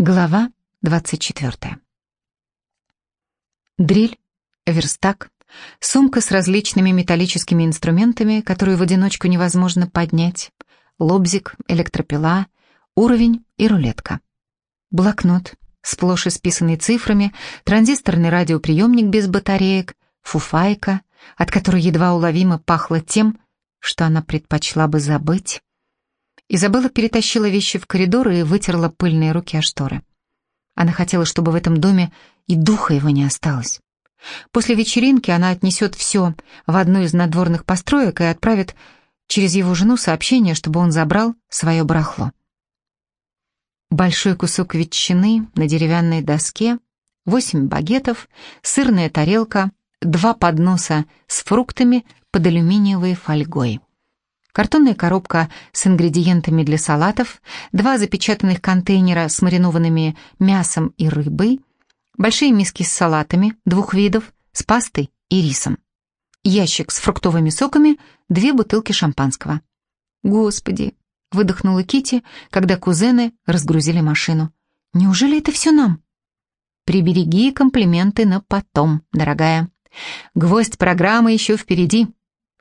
Глава 24. Дрель, верстак, сумка с различными металлическими инструментами, которую в одиночку невозможно поднять, лобзик, электропила, уровень и рулетка. Блокнот, сплошь исписанный цифрами, транзисторный радиоприемник без батареек, фуфайка, от которой едва уловимо пахло тем, что она предпочла бы забыть, Изабелла перетащила вещи в коридор и вытерла пыльные руки о шторы. Она хотела, чтобы в этом доме и духа его не осталось. После вечеринки она отнесет все в одну из надворных построек и отправит через его жену сообщение, чтобы он забрал свое барахло. Большой кусок ветчины на деревянной доске, восемь багетов, сырная тарелка, два подноса с фруктами под алюминиевой фольгой картонная коробка с ингредиентами для салатов, два запечатанных контейнера с маринованными мясом и рыбой, большие миски с салатами двух видов, с пастой и рисом, ящик с фруктовыми соками, две бутылки шампанского. «Господи!» — выдохнула Кити, когда кузены разгрузили машину. «Неужели это все нам?» «Прибереги комплименты на потом, дорогая. Гвоздь программы еще впереди», —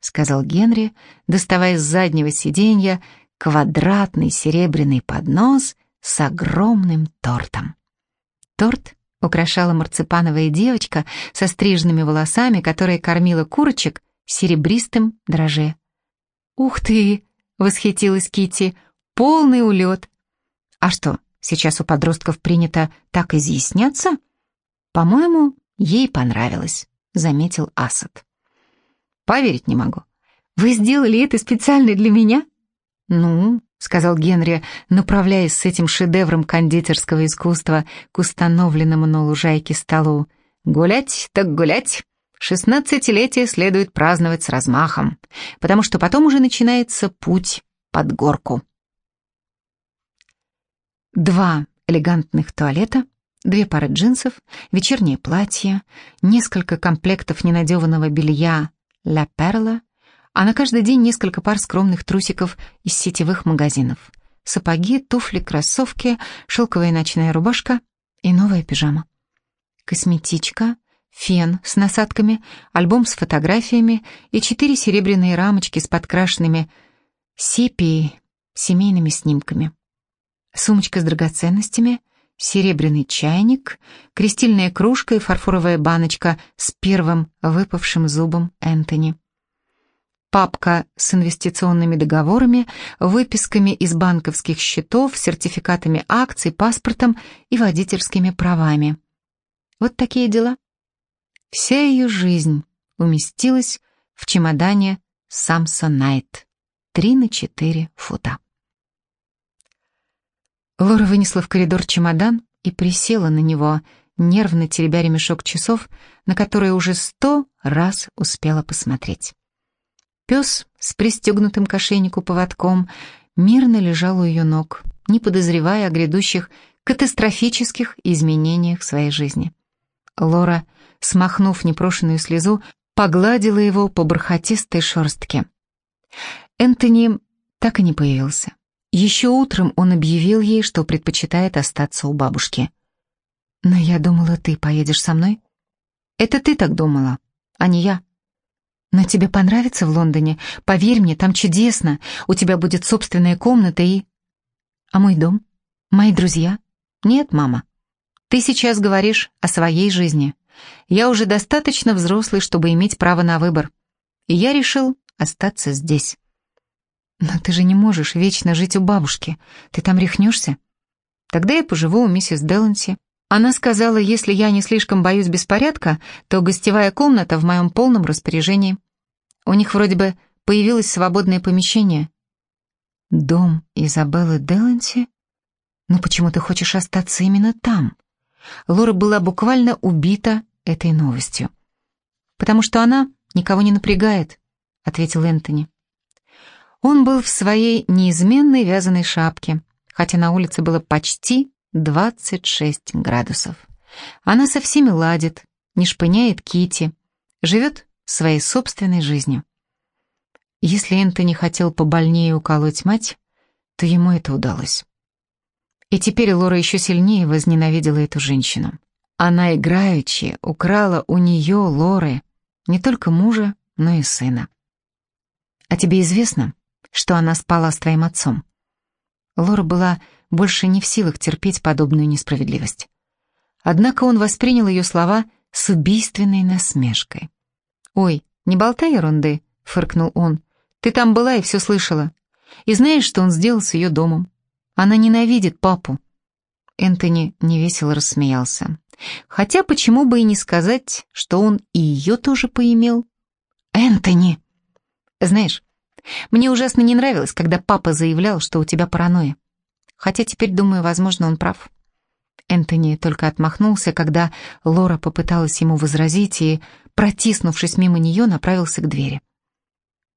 сказал Генри, доставая с заднего сиденья квадратный серебряный поднос с огромным тортом. Торт украшала марципановая девочка со стрижными волосами, которая кормила курочек серебристым дроже. «Ух ты!» — восхитилась Кити, полный улет. «А что, сейчас у подростков принято так изъясняться?» «По-моему, ей понравилось», — заметил Асад. Поверить не могу. Вы сделали это специально для меня? Ну, сказал Генри, направляясь с этим шедевром кондитерского искусства к установленному на лужайке столу. Гулять так гулять. Шестнадцатилетие следует праздновать с размахом, потому что потом уже начинается путь под горку. Два элегантных туалета, две пары джинсов, вечернее платье, несколько комплектов ненадеванного белья «Ля Перла», а на каждый день несколько пар скромных трусиков из сетевых магазинов. Сапоги, туфли, кроссовки, шелковая ночная рубашка и новая пижама. Косметичка, фен с насадками, альбом с фотографиями и четыре серебряные рамочки с подкрашенными сепией семейными снимками. Сумочка с драгоценностями, серебряный чайник, крестильная кружка и фарфоровая баночка с первым выпавшим зубом Энтони. Папка с инвестиционными договорами, выписками из банковских счетов, сертификатами акций, паспортом и водительскими правами. Вот такие дела. Вся ее жизнь уместилась в чемодане Самсонайт. Три на четыре фута. Лора вынесла в коридор чемодан и присела на него, нервно теребя ремешок часов, на которые уже сто раз успела посмотреть. Пес с пристегнутым к ошейнику поводком мирно лежал у ее ног, не подозревая о грядущих катастрофических изменениях в своей жизни. Лора, смахнув непрошенную слезу, погладила его по бархатистой шерстке. Энтони так и не появился. Еще утром он объявил ей, что предпочитает остаться у бабушки. «Но я думала, ты поедешь со мной?» «Это ты так думала, а не я». «Но тебе понравится в Лондоне? Поверь мне, там чудесно. У тебя будет собственная комната и...» «А мой дом? Мои друзья?» «Нет, мама. Ты сейчас говоришь о своей жизни. Я уже достаточно взрослый, чтобы иметь право на выбор. И я решил остаться здесь». «Но ты же не можешь вечно жить у бабушки. Ты там рехнешься?» «Тогда я поживу у миссис Деланси. Она сказала, если я не слишком боюсь беспорядка, то гостевая комната в моем полном распоряжении. У них вроде бы появилось свободное помещение». «Дом Изабеллы Деланси? Ну почему ты хочешь остаться именно там?» Лора была буквально убита этой новостью. «Потому что она никого не напрягает», — ответил Энтони. Он был в своей неизменной вязаной шапке, хотя на улице было почти 26 градусов. Она со всеми ладит, не шпыняет Кити, живет своей собственной жизнью. Если Энтони хотел побольнее уколоть мать, то ему это удалось. И теперь Лора еще сильнее возненавидела эту женщину. Она играючи украла у нее, Лоры, не только мужа, но и сына. «А тебе известно, что она спала с твоим отцом?» Лора была больше не в силах терпеть подобную несправедливость. Однако он воспринял ее слова с убийственной насмешкой. «Ой, не болтай ерунды», — фыркнул он. «Ты там была и все слышала. И знаешь, что он сделал с ее домом? Она ненавидит папу». Энтони невесело рассмеялся. Хотя почему бы и не сказать, что он и ее тоже поимел? «Энтони!» «Знаешь, мне ужасно не нравилось, когда папа заявлял, что у тебя паранойя. Хотя теперь, думаю, возможно, он прав». Энтони только отмахнулся, когда Лора попыталась ему возразить и, протиснувшись мимо нее, направился к двери.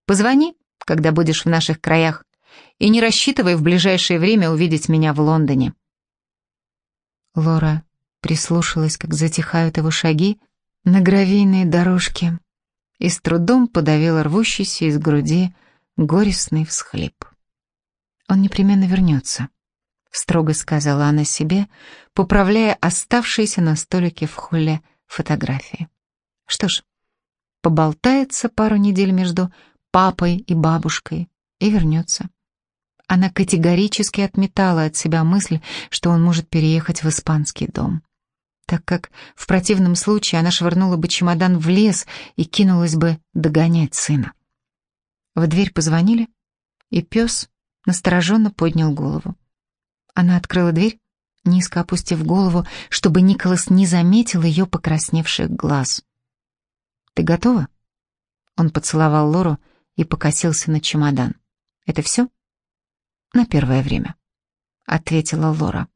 «Позвони, когда будешь в наших краях, и не рассчитывай в ближайшее время увидеть меня в Лондоне». Лора прислушалась, как затихают его шаги на гравийной дорожке и с трудом подавила рвущийся из груди горестный всхлип. Он непременно вернется. — строго сказала она себе, поправляя оставшиеся на столике в холле фотографии. Что ж, поболтается пару недель между папой и бабушкой и вернется. Она категорически отметала от себя мысль, что он может переехать в испанский дом, так как в противном случае она швырнула бы чемодан в лес и кинулась бы догонять сына. В дверь позвонили, и пес настороженно поднял голову. Она открыла дверь, низко опустив голову, чтобы Николас не заметил ее покрасневших глаз. «Ты готова?» Он поцеловал Лору и покосился на чемодан. «Это все?» «На первое время», — ответила Лора.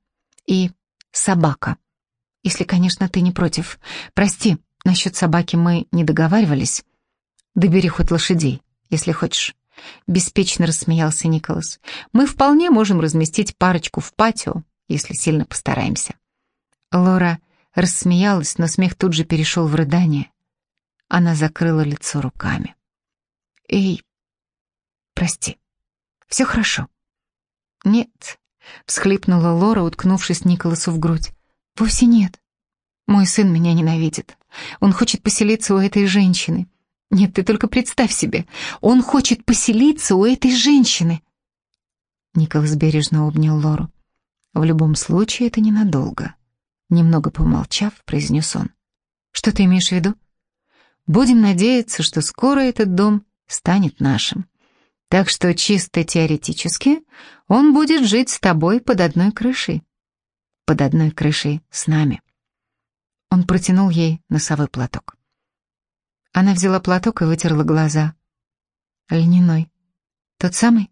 «И собака. Если, конечно, ты не против. Прости, насчет собаки мы не договаривались. Добери хоть лошадей, если хочешь». Беспечно рассмеялся Николас. Мы вполне можем разместить парочку в патио, если сильно постараемся. Лора рассмеялась, но смех тут же перешел в рыдание. Она закрыла лицо руками. «Эй, прости, все хорошо». «Нет», — всхлипнула Лора, уткнувшись Николасу в грудь. «Вовсе нет. Мой сын меня ненавидит. Он хочет поселиться у этой женщины. Нет, ты только представь себе, он хочет поселиться у этой женщины. Николас бережно обнял Лору. В любом случае это ненадолго. Немного помолчав, произнес он. Что ты имеешь в виду? Будем надеяться, что скоро этот дом станет нашим. Так что чисто теоретически он будет жить с тобой под одной крышей. Под одной крышей с нами. Он протянул ей носовой платок. Она взяла платок и вытерла глаза. Льняной. Тот самый?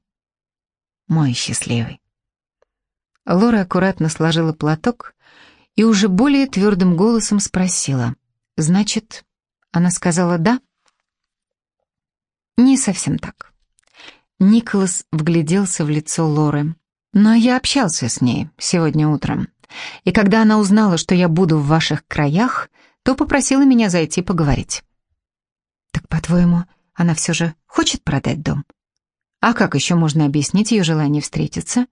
Мой счастливый. Лора аккуратно сложила платок и уже более твердым голосом спросила. «Значит, она сказала «да»?» «Не совсем так». Николас вгляделся в лицо Лоры. «Но я общался с ней сегодня утром, и когда она узнала, что я буду в ваших краях, то попросила меня зайти поговорить. По-твоему, она все же хочет продать дом? А как еще можно объяснить ее желание встретиться?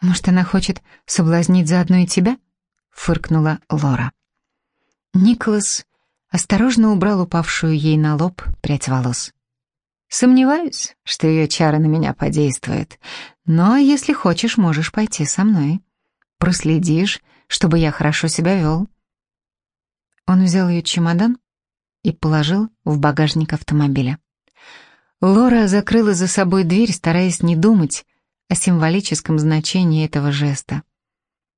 Может, она хочет соблазнить заодно и тебя? Фыркнула Лора. Николас осторожно убрал упавшую ей на лоб прядь волос. Сомневаюсь, что ее чары на меня подействуют, но если хочешь, можешь пойти со мной. Проследишь, чтобы я хорошо себя вел. Он взял ее чемодан и положил в багажник автомобиля. Лора закрыла за собой дверь, стараясь не думать о символическом значении этого жеста.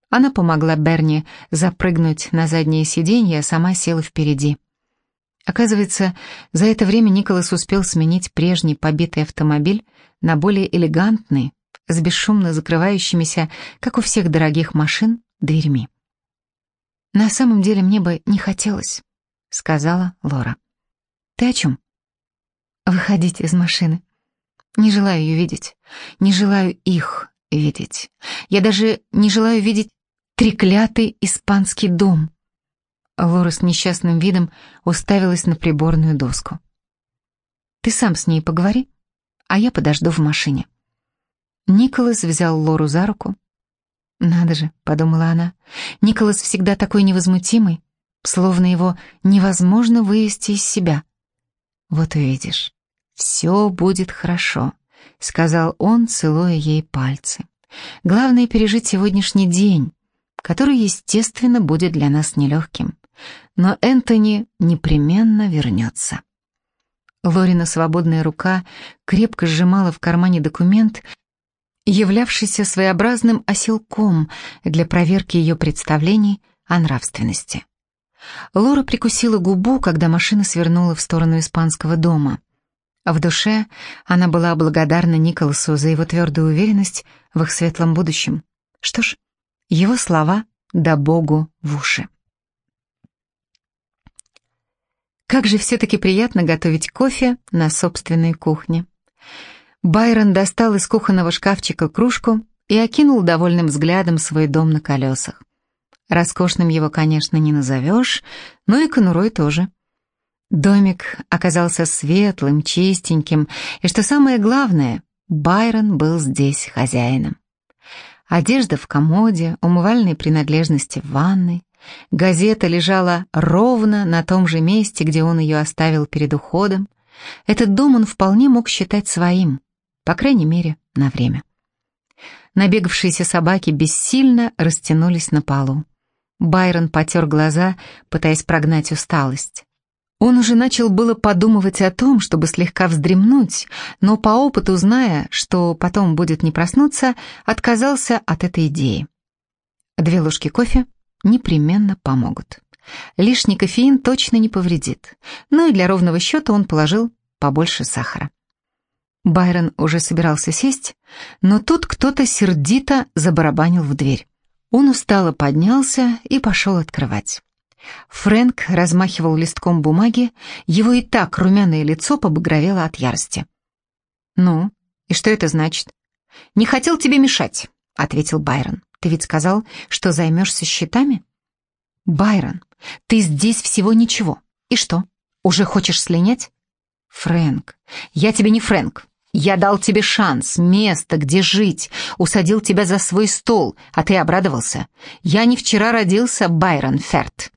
Она помогла Берни запрыгнуть на заднее сиденье, а сама села впереди. Оказывается, за это время Николас успел сменить прежний побитый автомобиль на более элегантный, с бесшумно закрывающимися, как у всех дорогих машин, дверьми. На самом деле мне бы не хотелось, — сказала Лора. «Ты о чем?» «Выходить из машины. Не желаю ее видеть. Не желаю их видеть. Я даже не желаю видеть треклятый испанский дом». Лора с несчастным видом уставилась на приборную доску. «Ты сам с ней поговори, а я подожду в машине». Николас взял Лору за руку. «Надо же», — подумала она, — «Николас всегда такой невозмутимый, словно его невозможно вывести из себя». «Вот увидишь, все будет хорошо», — сказал он, целуя ей пальцы. «Главное — пережить сегодняшний день, который, естественно, будет для нас нелегким. Но Энтони непременно вернется». Лорина свободная рука крепко сжимала в кармане документ, являвшийся своеобразным оселком для проверки ее представлений о нравственности. Лора прикусила губу, когда машина свернула в сторону испанского дома. В душе она была благодарна Николасу за его твердую уверенность в их светлом будущем. Что ж, его слова да Богу в уши. Как же все-таки приятно готовить кофе на собственной кухне. Байрон достал из кухонного шкафчика кружку и окинул довольным взглядом свой дом на колесах. Роскошным его, конечно, не назовешь, но и конурой тоже. Домик оказался светлым, чистеньким, и, что самое главное, Байрон был здесь хозяином. Одежда в комоде, умывальные принадлежности в ванной, газета лежала ровно на том же месте, где он ее оставил перед уходом. Этот дом он вполне мог считать своим, по крайней мере, на время. Набегавшиеся собаки бессильно растянулись на полу. Байрон потер глаза, пытаясь прогнать усталость. Он уже начал было подумывать о том, чтобы слегка вздремнуть, но по опыту, зная, что потом будет не проснуться, отказался от этой идеи. Две ложки кофе непременно помогут. Лишний кофеин точно не повредит, но и для ровного счета он положил побольше сахара. Байрон уже собирался сесть, но тут кто-то сердито забарабанил в дверь. Он устало поднялся и пошел открывать. Фрэнк размахивал листком бумаги, его и так румяное лицо побагровело от ярости. «Ну, и что это значит?» «Не хотел тебе мешать», — ответил Байрон. «Ты ведь сказал, что займешься счетами?» «Байрон, ты здесь всего ничего. И что, уже хочешь слинять?» «Фрэнк, я тебе не Фрэнк. Я дал тебе шанс, место, где жить, усадил тебя за свой стол, а ты обрадовался. Я не вчера родился, Байрон Ферт.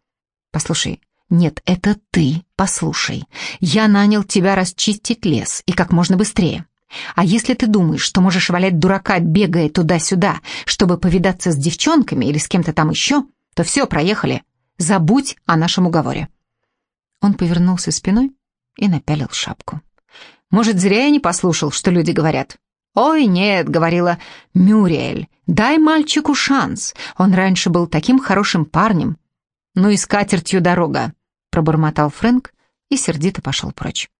Послушай, нет, это ты, послушай. Я нанял тебя расчистить лес, и как можно быстрее. А если ты думаешь, что можешь валять дурака, бегая туда-сюда, чтобы повидаться с девчонками или с кем-то там еще, то все, проехали. Забудь о нашем уговоре. Он повернулся спиной и напялил шапку. Может, зря я не послушал, что люди говорят. «Ой, нет», — говорила Мюриэль, — «дай мальчику шанс. Он раньше был таким хорошим парнем». «Ну и с катертью дорога», — пробормотал Фрэнк и сердито пошел прочь.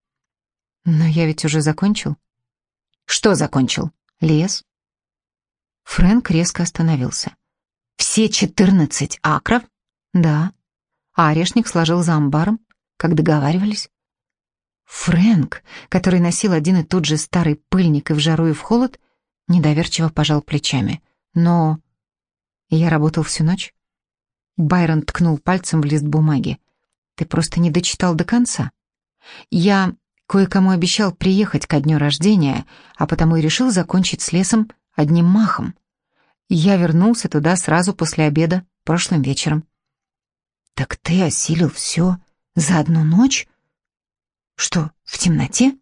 «Но я ведь уже закончил». «Что закончил? Лес?» Фрэнк резко остановился. «Все четырнадцать акров?» «Да». А орешник сложил за амбаром, как договаривались. Фрэнк, который носил один и тот же старый пыльник и в жару, и в холод, недоверчиво пожал плечами. Но я работал всю ночь. Байрон ткнул пальцем в лист бумаги. Ты просто не дочитал до конца. Я кое-кому обещал приехать ко дню рождения, а потому и решил закончить с лесом одним махом. Я вернулся туда сразу после обеда, прошлым вечером. «Так ты осилил все за одну ночь?» Что, в темноте?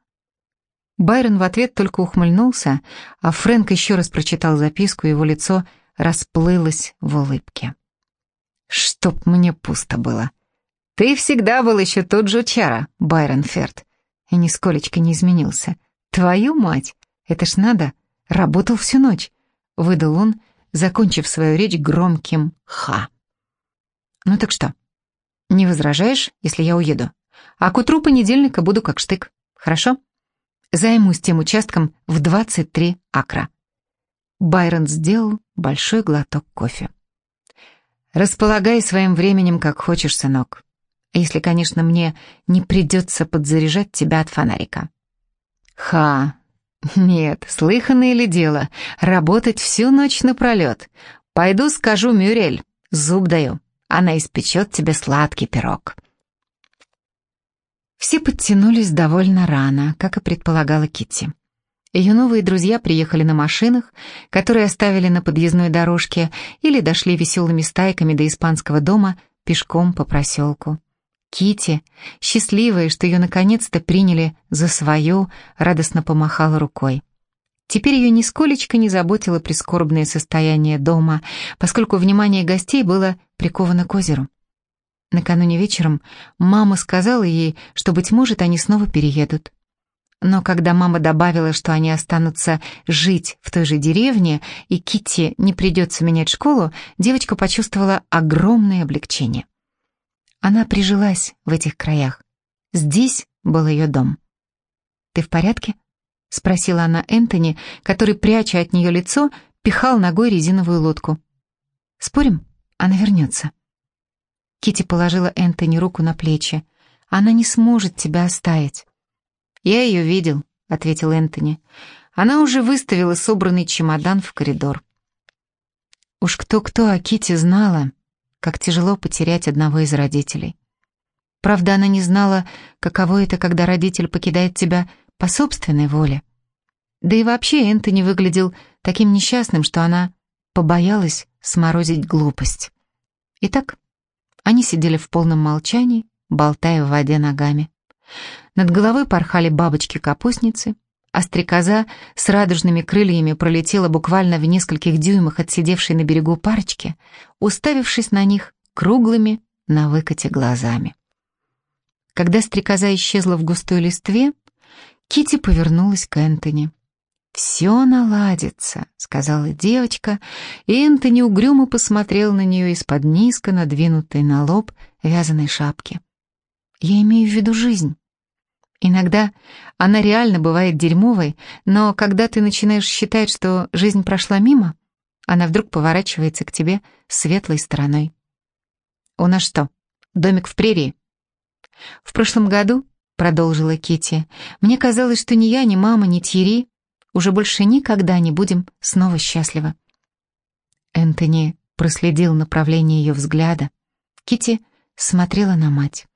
Байрон в ответ только ухмыльнулся, а Фрэнк еще раз прочитал записку, его лицо расплылось в улыбке. «Чтоб мне пусто было. Ты всегда был еще тот же Чара, Байрон Ферд, и нисколечко не изменился. Твою мать, это ж надо, работал всю ночь», — выдал он, закончив свою речь громким «ха». «Ну так что, не возражаешь, если я уеду?» А к утру понедельника буду как штык. Хорошо? Займусь тем участком в 23 акра. Байрон сделал большой глоток кофе. «Располагай своим временем, как хочешь, сынок. Если, конечно, мне не придется подзаряжать тебя от фонарика». «Ха! Нет, слыханное ли дело, работать всю ночь напролет. Пойду скажу Мюрель, зуб даю, она испечет тебе сладкий пирог». Все подтянулись довольно рано, как и предполагала Китти. Ее новые друзья приехали на машинах, которые оставили на подъездной дорожке или дошли веселыми стайками до испанского дома пешком по проселку. Кити, счастливая, что ее наконец-то приняли за свою, радостно помахала рукой. Теперь ее нисколечко не заботило прискорбное состояние дома, поскольку внимание гостей было приковано к озеру. Накануне вечером мама сказала ей, что, быть может, они снова переедут. Но когда мама добавила, что они останутся жить в той же деревне, и Китти не придется менять школу, девочка почувствовала огромное облегчение. Она прижилась в этих краях. Здесь был ее дом. «Ты в порядке?» — спросила она Энтони, который, пряча от нее лицо, пихал ногой резиновую лодку. «Спорим, она вернется». Кити положила Энтони руку на плечи. «Она не сможет тебя оставить». «Я ее видел», — ответил Энтони. Она уже выставила собранный чемодан в коридор. Уж кто-кто, а Кити знала, как тяжело потерять одного из родителей. Правда, она не знала, каково это, когда родитель покидает тебя по собственной воле. Да и вообще Энтони выглядел таким несчастным, что она побоялась сморозить глупость. Итак, они сидели в полном молчании, болтая в воде ногами. Над головой порхали бабочки-капустницы, а стрекоза с радужными крыльями пролетела буквально в нескольких дюймах от сидевшей на берегу парочки, уставившись на них круглыми на выкате глазами. Когда стрекоза исчезла в густой листве, Кити повернулась к Энтони. «Все наладится», — сказала девочка, и Энтони угрюмо посмотрел на нее из-под низко надвинутой на лоб вязаной шапки. «Я имею в виду жизнь. Иногда она реально бывает дерьмовой, но когда ты начинаешь считать, что жизнь прошла мимо, она вдруг поворачивается к тебе светлой стороной. «У нас что, домик в прерии?» «В прошлом году», — продолжила Кити, «мне казалось, что ни я, ни мама, ни Тьерри уже больше никогда не будем снова счастливы». Энтони проследил направление ее взгляда. Кити смотрела на мать.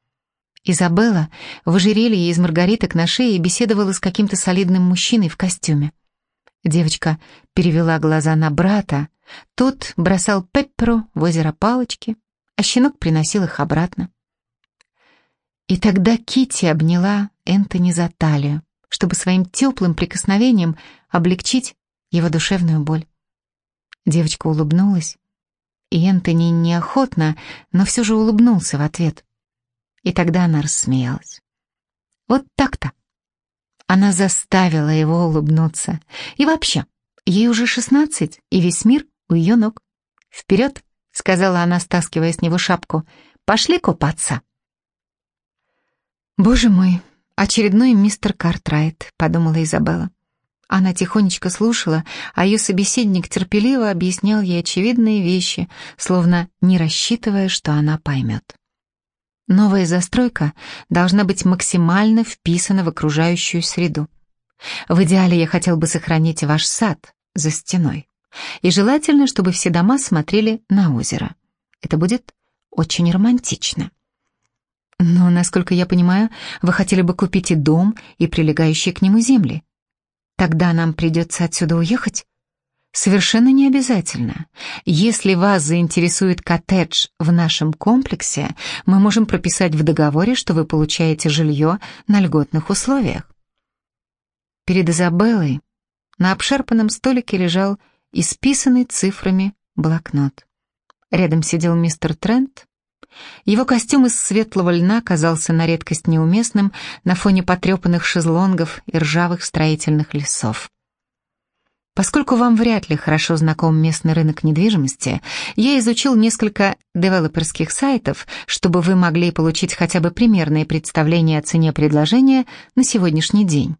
Изабелла в ожерелье из маргариток на шее беседовала с каким-то солидным мужчиной в костюме. Девочка перевела глаза на брата. Тот бросал Пепперу в озеро палочки, а щенок приносил их обратно. И тогда Кити обняла Энтони за талию, чтобы своим теплым прикосновением облегчить его душевную боль. Девочка улыбнулась, и Энтони неохотно, но все же улыбнулся в ответ. И тогда она рассмеялась. Вот так-то. Она заставила его улыбнуться. И вообще, ей уже шестнадцать, и весь мир у ее ног. «Вперед!» — сказала она, стаскивая с него шапку. «Пошли купаться!» «Боже мой, очередной мистер Картрайт», — подумала Изабелла. Она тихонечко слушала, а ее собеседник терпеливо объяснял ей очевидные вещи, словно не рассчитывая, что она поймет. Новая застройка должна быть максимально вписана в окружающую среду. В идеале я хотел бы сохранить ваш сад за стеной. И желательно, чтобы все дома смотрели на озеро. Это будет очень романтично. Но, насколько я понимаю, вы хотели бы купить и дом, и прилегающие к нему земли. Тогда нам придется отсюда уехать? Совершенно не обязательно. Если вас заинтересует коттедж в нашем комплексе, мы можем прописать в договоре, что вы получаете жилье на льготных условиях. Перед Изабеллой на обшарпанном столике лежал исписанный цифрами блокнот. Рядом сидел мистер Трент. Его костюм из светлого льна казался на редкость неуместным на фоне потрепанных шезлонгов и ржавых строительных лесов. Поскольку вам вряд ли хорошо знаком местный рынок недвижимости, я изучил несколько девелоперских сайтов, чтобы вы могли получить хотя бы примерное представление о цене предложения на сегодняшний день.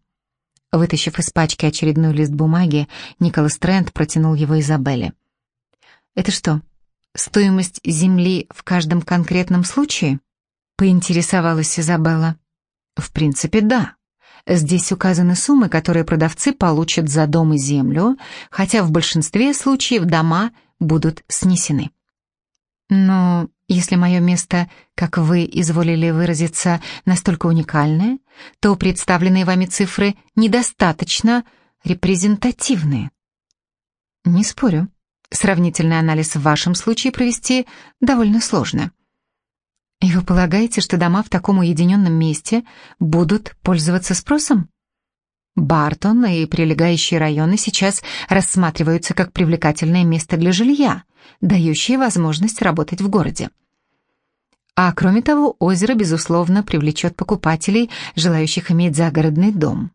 Вытащив из пачки очередной лист бумаги, Николас Трент протянул его Изабелле. «Это что, стоимость земли в каждом конкретном случае?» — поинтересовалась Изабелла. «В принципе, да», Здесь указаны суммы, которые продавцы получат за дом и землю, хотя в большинстве случаев дома будут снесены. Но если мое место, как вы изволили выразиться, настолько уникальное, то представленные вами цифры недостаточно репрезентативные. Не спорю. Сравнительный анализ в вашем случае провести довольно сложно. И вы полагаете, что дома в таком уединенном месте будут пользоваться спросом? Бартон и прилегающие районы сейчас рассматриваются как привлекательное место для жилья, дающее возможность работать в городе. А кроме того, озеро, безусловно, привлечет покупателей, желающих иметь загородный дом.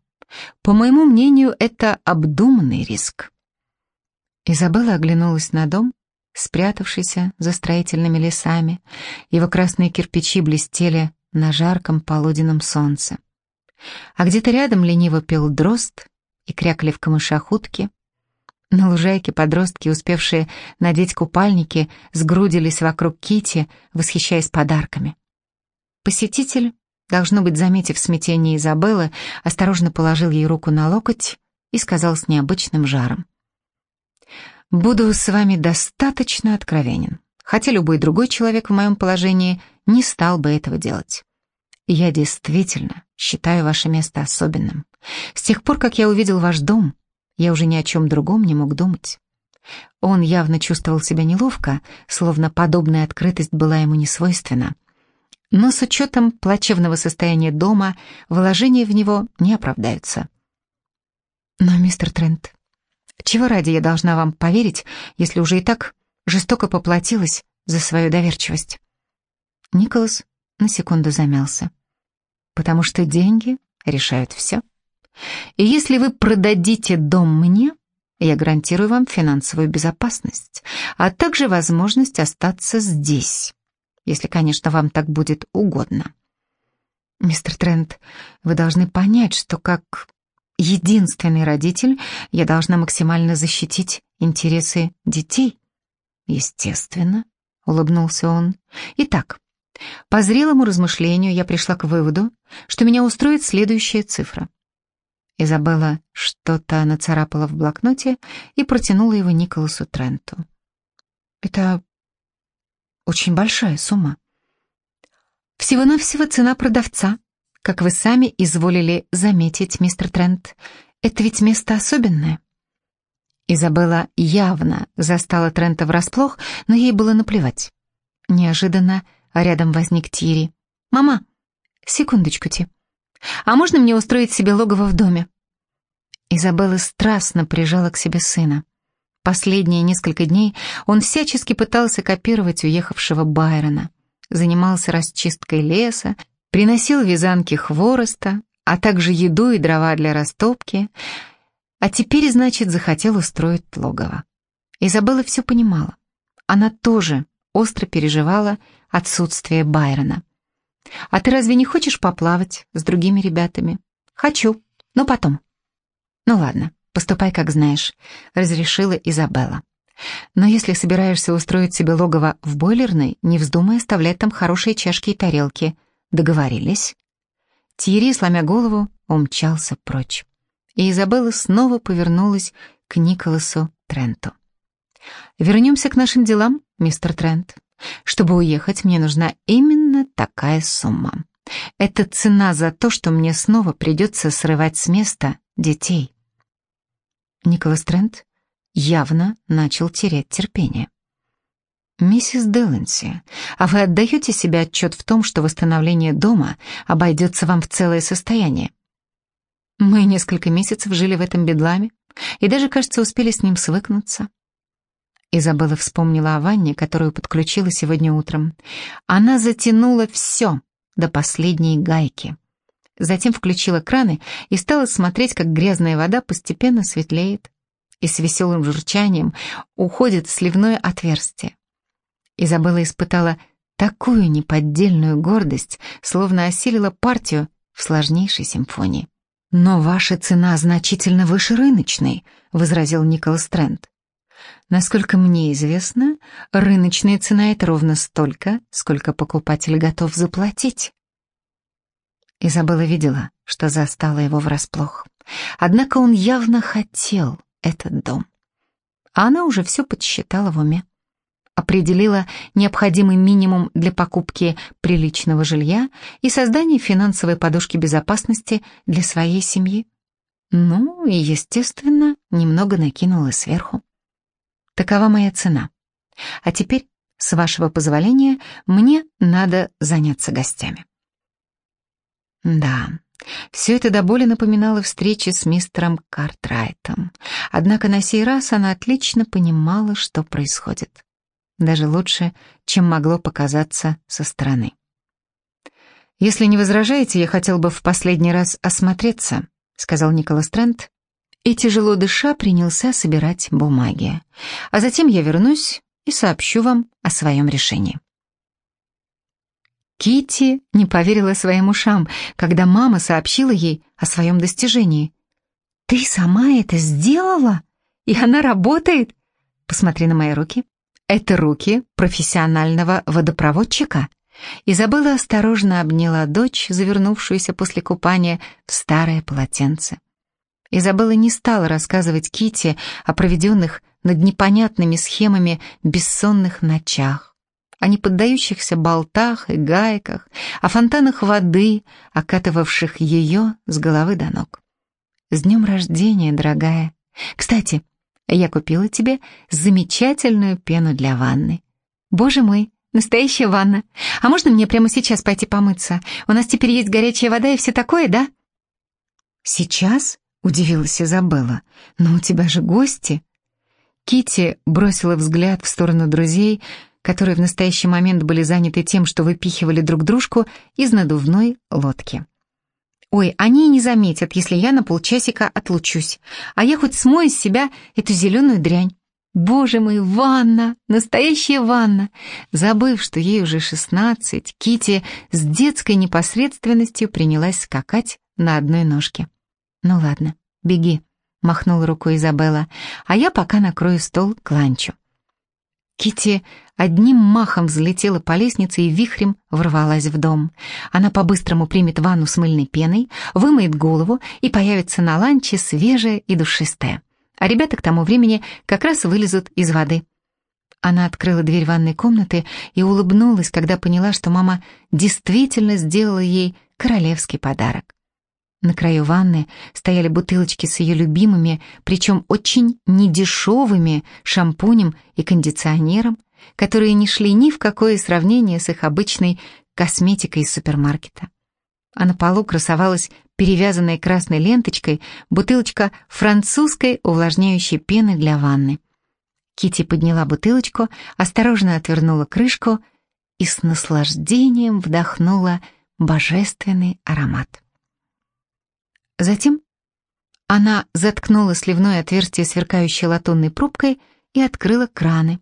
По моему мнению, это обдуманный риск. Изабелла оглянулась на дом, спрятавшийся за строительными лесами. Его красные кирпичи блестели на жарком полуденном солнце. А где-то рядом лениво пел дрозд и крякали в камышах утки. На лужайке подростки, успевшие надеть купальники, сгрудились вокруг Кити, восхищаясь подарками. Посетитель, должно быть, заметив смятение Изабеллы, осторожно положил ей руку на локоть и сказал с необычным жаром. «Буду с вами достаточно откровенен, хотя любой другой человек в моем положении не стал бы этого делать. Я действительно считаю ваше место особенным. С тех пор, как я увидел ваш дом, я уже ни о чем другом не мог думать. Он явно чувствовал себя неловко, словно подобная открытость была ему не свойственна. Но с учетом плачевного состояния дома, вложения в него не оправдаются. Но, мистер Трент, чего ради я должна вам поверить, если уже и так жестоко поплатилась за свою доверчивость? Николас на секунду замялся. Потому что деньги решают все. И если вы продадите дом мне, я гарантирую вам финансовую безопасность, а также возможность остаться здесь, если, конечно, вам так будет угодно. Мистер Трент, вы должны понять, что как единственный родитель я должна максимально защитить интересы детей. Естественно, улыбнулся он. Итак, по зрелому размышлению я пришла к выводу, что меня устроит следующая цифра — Изабелла что-то нацарапала в блокноте и протянула его Николасу Тренту. «Это очень большая сумма. Всего-навсего цена продавца, как вы сами изволили заметить, мистер Трент. Это ведь место особенное». Изабелла явно застала Трента врасплох, но ей было наплевать. Неожиданно рядом возник Тири. «Мама, секундочку, Ти. А можно мне устроить себе логово в доме?» Изабелла страстно прижала к себе сына. Последние несколько дней он всячески пытался копировать уехавшего Байрона. Занимался расчисткой леса, приносил вязанки хвороста, а также еду и дрова для растопки. А теперь, значит, захотел устроить логово. Изабелла все понимала. Она тоже остро переживала отсутствие Байрона. «А ты разве не хочешь поплавать с другими ребятами?» «Хочу, но потом». «Ну ладно, поступай как знаешь», — разрешила Изабелла. «Но если собираешься устроить себе логово в бойлерной, не вздумай оставлять там хорошие чашки и тарелки. Договорились?» Тири, сломя голову, умчался прочь. И Изабелла снова повернулась к Николасу Тренту. «Вернемся к нашим делам, мистер Трент. Чтобы уехать, мне нужна именно такая сумма. Это цена за то, что мне снова придется срывать с места детей». Николас Трент явно начал терять терпение. «Миссис Деланси, а вы отдаете себе отчет в том, что восстановление дома обойдется вам в целое состояние? Мы несколько месяцев жили в этом бедламе и даже, кажется, успели с ним свыкнуться». Изабелла вспомнила о ванне, которую подключила сегодня утром. Она затянула все до последней гайки. Затем включила краны и стала смотреть, как грязная вода постепенно светлеет и с веселым журчанием уходит в сливное отверстие. Изабелла испытала такую неподдельную гордость, словно осилила партию в сложнейшей симфонии. «Но ваша цена значительно выше рыночной», — возразил Николас Трент. «Насколько мне известно, рыночная цена — это ровно столько, сколько покупатель готов заплатить». Изабелла видела, что застала его врасплох. Однако он явно хотел этот дом. А она уже все подсчитала в уме. Определила необходимый минимум для покупки приличного жилья и создания финансовой подушки безопасности для своей семьи. Ну и, естественно, немного накинула сверху. Такова моя цена. А теперь, с вашего позволения, мне надо заняться гостями. Да, все это до боли напоминало встречи с мистером Картрайтом. Однако на сей раз она отлично понимала, что происходит. Даже лучше, чем могло показаться со стороны. «Если не возражаете, я хотел бы в последний раз осмотреться», сказал Николас Трент, и, тяжело дыша, принялся собирать бумаги. «А затем я вернусь и сообщу вам о своем решении». Кити не поверила своим ушам, когда мама сообщила ей о своем достижении. «Ты сама это сделала? И она работает? Посмотри на мои руки. Это руки профессионального водопроводчика». Изабелла осторожно обняла дочь, завернувшуюся после купания в старое полотенце. Изабелла не стала рассказывать Кити о проведенных над непонятными схемами бессонных ночах, о неподдающихся болтах и гайках, о фонтанах воды, окатывавших ее с головы до ног. «С днем рождения, дорогая! Кстати, я купила тебе замечательную пену для ванны. Боже мой, настоящая ванна! А можно мне прямо сейчас пойти помыться? У нас теперь есть горячая вода и все такое, да?» «Сейчас?» — удивилась Изабелла. «Но у тебя же гости!» Кити бросила взгляд в сторону друзей, которые в настоящий момент были заняты тем, что выпихивали друг дружку из надувной лодки. «Ой, они и не заметят, если я на полчасика отлучусь, а я хоть смою с себя эту зеленую дрянь. Боже мой, ванна! Настоящая ванна!» Забыв, что ей уже шестнадцать, Кити с детской непосредственностью принялась скакать на одной ножке. «Ну ладно, беги», — махнула рукой Изабелла, «а я пока накрою стол к ланчу». Кити одним махом взлетела по лестнице и вихрем ворвалась в дом. Она по-быстрому примет ванну с мыльной пеной, вымоет голову и появится на ланче свежая и душистая. А ребята к тому времени как раз вылезут из воды. Она открыла дверь ванной комнаты и улыбнулась, когда поняла, что мама действительно сделала ей королевский подарок. На краю ванны стояли бутылочки с ее любимыми, причем очень недешевыми шампунем и кондиционером, которые не шли ни в какое сравнение с их обычной косметикой из супермаркета. А на полу красовалась перевязанная красной ленточкой бутылочка французской увлажняющей пены для ванны. Кити подняла бутылочку, осторожно отвернула крышку и с наслаждением вдохнула божественный аромат. Затем она заткнула сливное отверстие сверкающей латунной пробкой и открыла краны.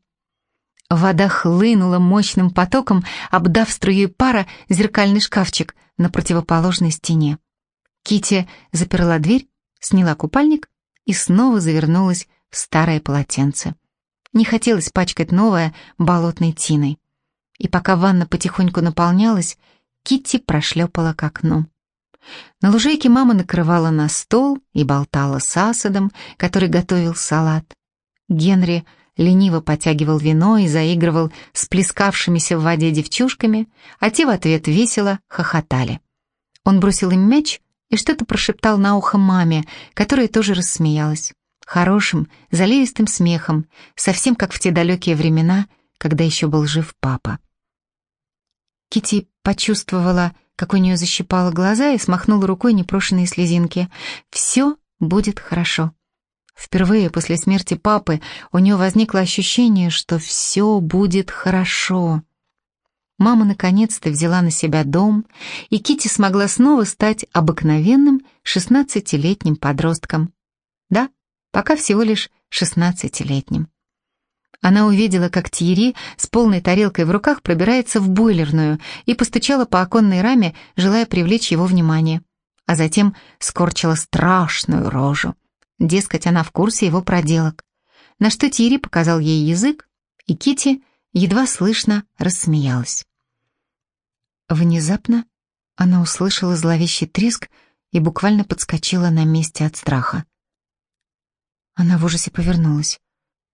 Вода хлынула мощным потоком, обдав струей пара зеркальный шкафчик на противоположной стене. Кити заперла дверь, сняла купальник и снова завернулась в старое полотенце. Не хотелось пачкать новое болотной тиной. И пока ванна потихоньку наполнялась, Китти прошлепала к окну. На лужайке мама накрывала на стол и болтала с Асадом, который готовил салат. Генри лениво потягивал вино и заигрывал с плескавшимися в воде девчушками, а те в ответ весело хохотали. Он бросил им мяч и что-то прошептал на ухо маме, которая тоже рассмеялась. Хорошим, заливистым смехом, совсем как в те далекие времена, когда еще был жив папа. Кити почувствовала, как у нее защипало глаза и смахнула рукой непрошенные слезинки. «Все будет хорошо». Впервые после смерти папы у нее возникло ощущение, что все будет хорошо. Мама наконец-то взяла на себя дом, и Кити смогла снова стать обыкновенным шестнадцатилетним подростком. Да, пока всего лишь шестнадцатилетним. Она увидела, как Тьерри с полной тарелкой в руках пробирается в бойлерную и постучала по оконной раме, желая привлечь его внимание. А затем скорчила страшную рожу. Дескать, она в курсе его проделок. На что Тьерри показал ей язык, и Кити едва слышно рассмеялась. Внезапно она услышала зловещий треск и буквально подскочила на месте от страха. Она в ужасе повернулась.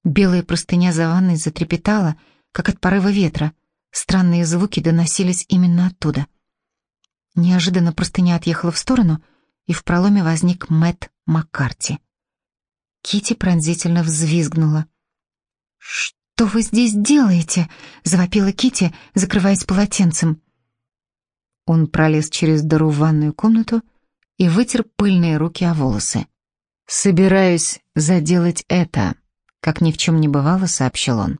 Белая простыня за ванной затрепетала, как от порыва ветра. Странные звуки доносились именно оттуда. Неожиданно простыня отъехала в сторону, и в проломе возник Мэтт Маккарти. Кити пронзительно взвизгнула. «Что вы здесь делаете?» — завопила Кити, закрываясь полотенцем. Он пролез через дыру в ванную комнату и вытер пыльные руки о волосы. «Собираюсь заделать это», — как ни в чем не бывало, сообщил он.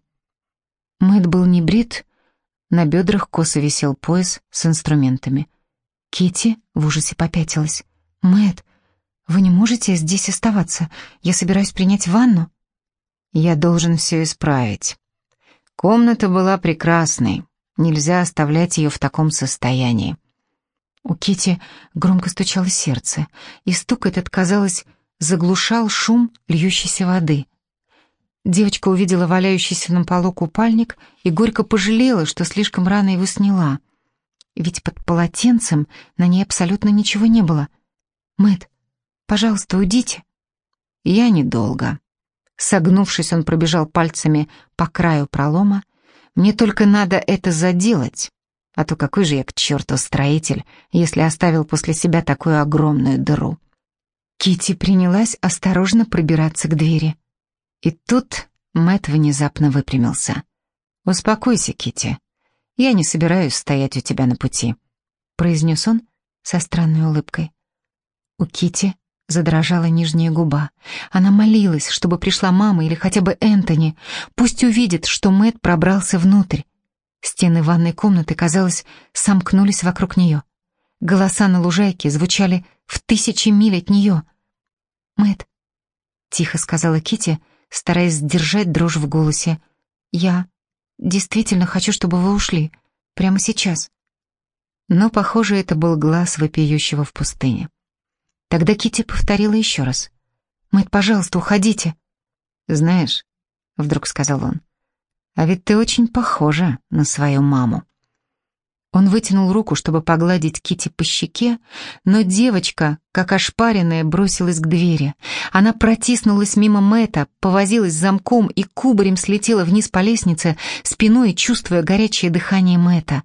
Мэтт был не брит, на бедрах косо висел пояс с инструментами. Кити в ужасе попятилась. Мэтт, вы не можете здесь оставаться. Я собираюсь принять ванну. Я должен все исправить. Комната была прекрасной. Нельзя оставлять ее в таком состоянии. У Кити громко стучало сердце, и стук этот, казалось, заглушал шум льющейся воды. Девочка увидела валяющийся на полу купальник и горько пожалела, что слишком рано его сняла. Ведь под полотенцем на ней абсолютно ничего не было. Мэт, пожалуйста, уйдите. Я недолго. Согнувшись, он пробежал пальцами по краю пролома. Мне только надо это заделать. А то какой же я к черту строитель, если оставил после себя такую огромную дыру. Кити принялась осторожно пробираться к двери. И тут Мэт внезапно выпрямился. «Успокойся, Кити. Я не собираюсь стоять у тебя на пути», — произнес он со странной улыбкой. У Кити задрожала нижняя губа. Она молилась, чтобы пришла мама или хотя бы Энтони. Пусть увидит, что Мэт пробрался внутрь. Стены ванной комнаты, казалось, сомкнулись вокруг нее. Голоса на лужайке звучали в тысячи миль от нее. Мэт, тихо сказала Кити, стараясь сдержать дрожь в голосе. «Я действительно хочу, чтобы вы ушли. Прямо сейчас». Но, похоже, это был глаз вопиющего в пустыне. Тогда Кити повторила еще раз. Мэт, пожалуйста, уходите». «Знаешь», — вдруг сказал он, а ведь ты очень похожа на свою маму. Он вытянул руку, чтобы погладить Кити по щеке, но девочка, как ошпаренная, бросилась к двери. Она протиснулась мимо Мэта, повозилась с замком и кубарем слетела вниз по лестнице, спиной чувствуя горячее дыхание Мэта.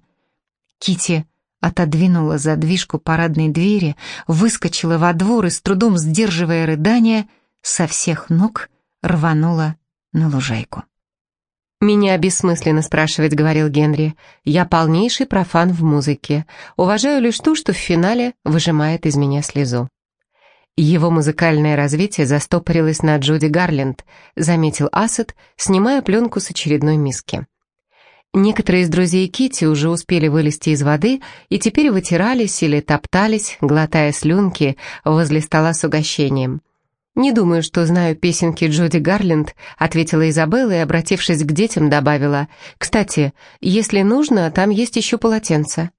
Кити отодвинула задвижку парадной двери, выскочила во двор и, с трудом сдерживая рыдания, со всех ног рванула на лужайку. «Меня бессмысленно спрашивать», — говорил Генри. «Я полнейший профан в музыке. Уважаю лишь ту, что в финале выжимает из меня слезу». Его музыкальное развитие застопорилось на Джуди Гарленд, заметил Асад, снимая пленку с очередной миски. Некоторые из друзей Кити уже успели вылезти из воды и теперь вытирались или топтались, глотая слюнки возле стола с угощением. «Не думаю, что знаю песенки Джоди Гарленд», — ответила Изабелла и, обратившись к детям, добавила. «Кстати, если нужно, там есть еще полотенце».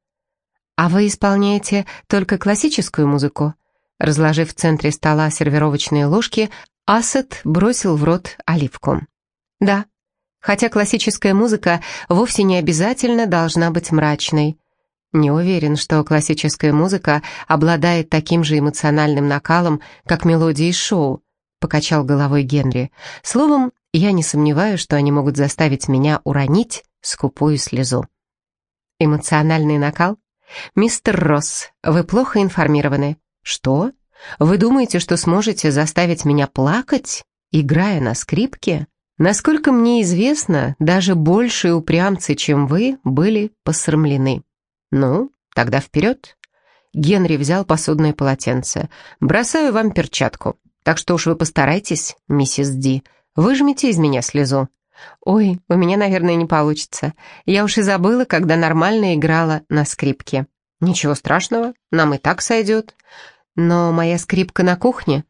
«А вы исполняете только классическую музыку?» Разложив в центре стола сервировочные ложки, Асет бросил в рот оливку. «Да, хотя классическая музыка вовсе не обязательно должна быть мрачной. Не уверен, что классическая музыка обладает таким же эмоциональным накалом, как мелодии шоу, покачал головой Генри. Словом, я не сомневаюсь, что они могут заставить меня уронить скупую слезу. Эмоциональный накал? Мистер Росс, вы плохо информированы. Что? Вы думаете, что сможете заставить меня плакать, играя на скрипке? Насколько мне известно, даже большие упрямцы, чем вы, были посрамлены. «Ну, тогда вперед!» Генри взял посудное полотенце. «Бросаю вам перчатку. Так что уж вы постарайтесь, миссис Ди. Выжмите из меня слезу». «Ой, у меня, наверное, не получится. Я уж и забыла, когда нормально играла на скрипке». «Ничего страшного, нам и так сойдет». «Но моя скрипка на кухне...»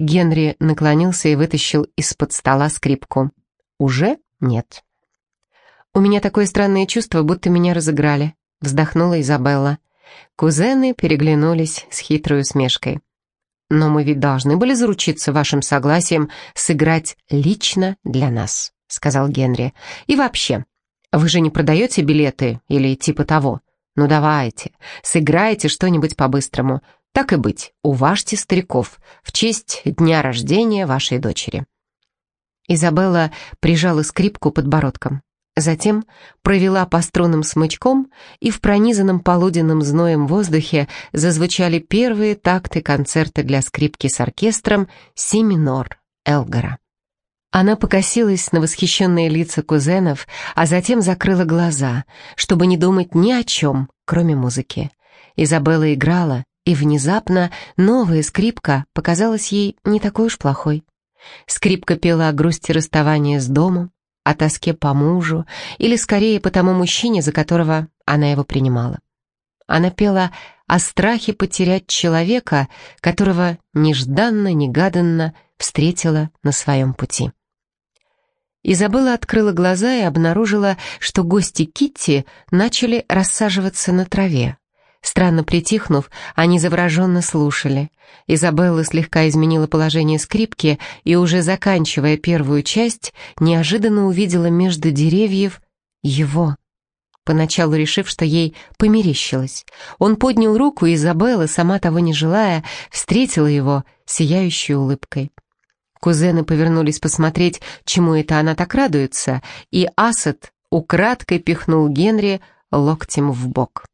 Генри наклонился и вытащил из-под стола скрипку. «Уже нет». «У меня такое странное чувство, будто меня разыграли вздохнула Изабелла. Кузены переглянулись с хитрой усмешкой. «Но мы ведь должны были заручиться вашим согласием сыграть лично для нас», — сказал Генри. «И вообще, вы же не продаете билеты или типа того? Ну давайте, сыграйте что-нибудь по-быстрому. Так и быть, уважьте стариков в честь дня рождения вашей дочери». Изабелла прижала скрипку подбородком. Затем провела по струнам смычком, и в пронизанном полуденным зноем воздухе зазвучали первые такты концерта для скрипки с оркестром «Си минор» Элгара. Она покосилась на восхищенные лица кузенов, а затем закрыла глаза, чтобы не думать ни о чем, кроме музыки. Изабелла играла, и внезапно новая скрипка показалась ей не такой уж плохой. Скрипка пела о грусти расставания с домом, о тоске по мужу или скорее по тому мужчине, за которого она его принимала. Она пела о страхе потерять человека, которого нежданно-негаданно встретила на своем пути. Изабелла открыла глаза и обнаружила, что гости Китти начали рассаживаться на траве. Странно притихнув, они завороженно слушали. Изабелла слегка изменила положение скрипки и, уже заканчивая первую часть, неожиданно увидела между деревьев его. Поначалу решив, что ей померещилось. Он поднял руку, и Изабелла, сама того не желая, встретила его сияющей улыбкой. Кузены повернулись посмотреть, чему это она так радуется, и Асад украдкой пихнул Генри локтем в бок.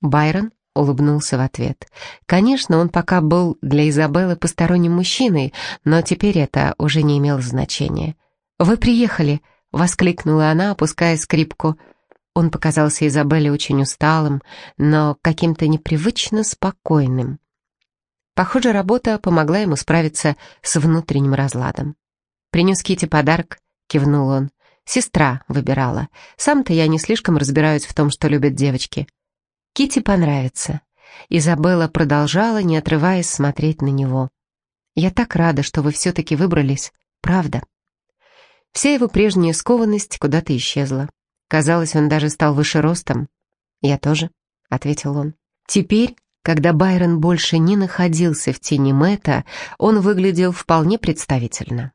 Байрон улыбнулся в ответ. Конечно, он пока был для Изабеллы посторонним мужчиной, но теперь это уже не имело значения. «Вы приехали!» — воскликнула она, опуская скрипку. Он показался Изабелле очень усталым, но каким-то непривычно спокойным. Похоже, работа помогла ему справиться с внутренним разладом. «Принес Кити подарок», — кивнул он. «Сестра выбирала. Сам-то я не слишком разбираюсь в том, что любят девочки». Кити понравится. Изабелла продолжала, не отрываясь, смотреть на него. «Я так рада, что вы все-таки выбрались. Правда». Вся его прежняя скованность куда-то исчезла. Казалось, он даже стал выше ростом. «Я тоже», — ответил он. Теперь когда Байрон больше не находился в тени Мэтта, он выглядел вполне представительно.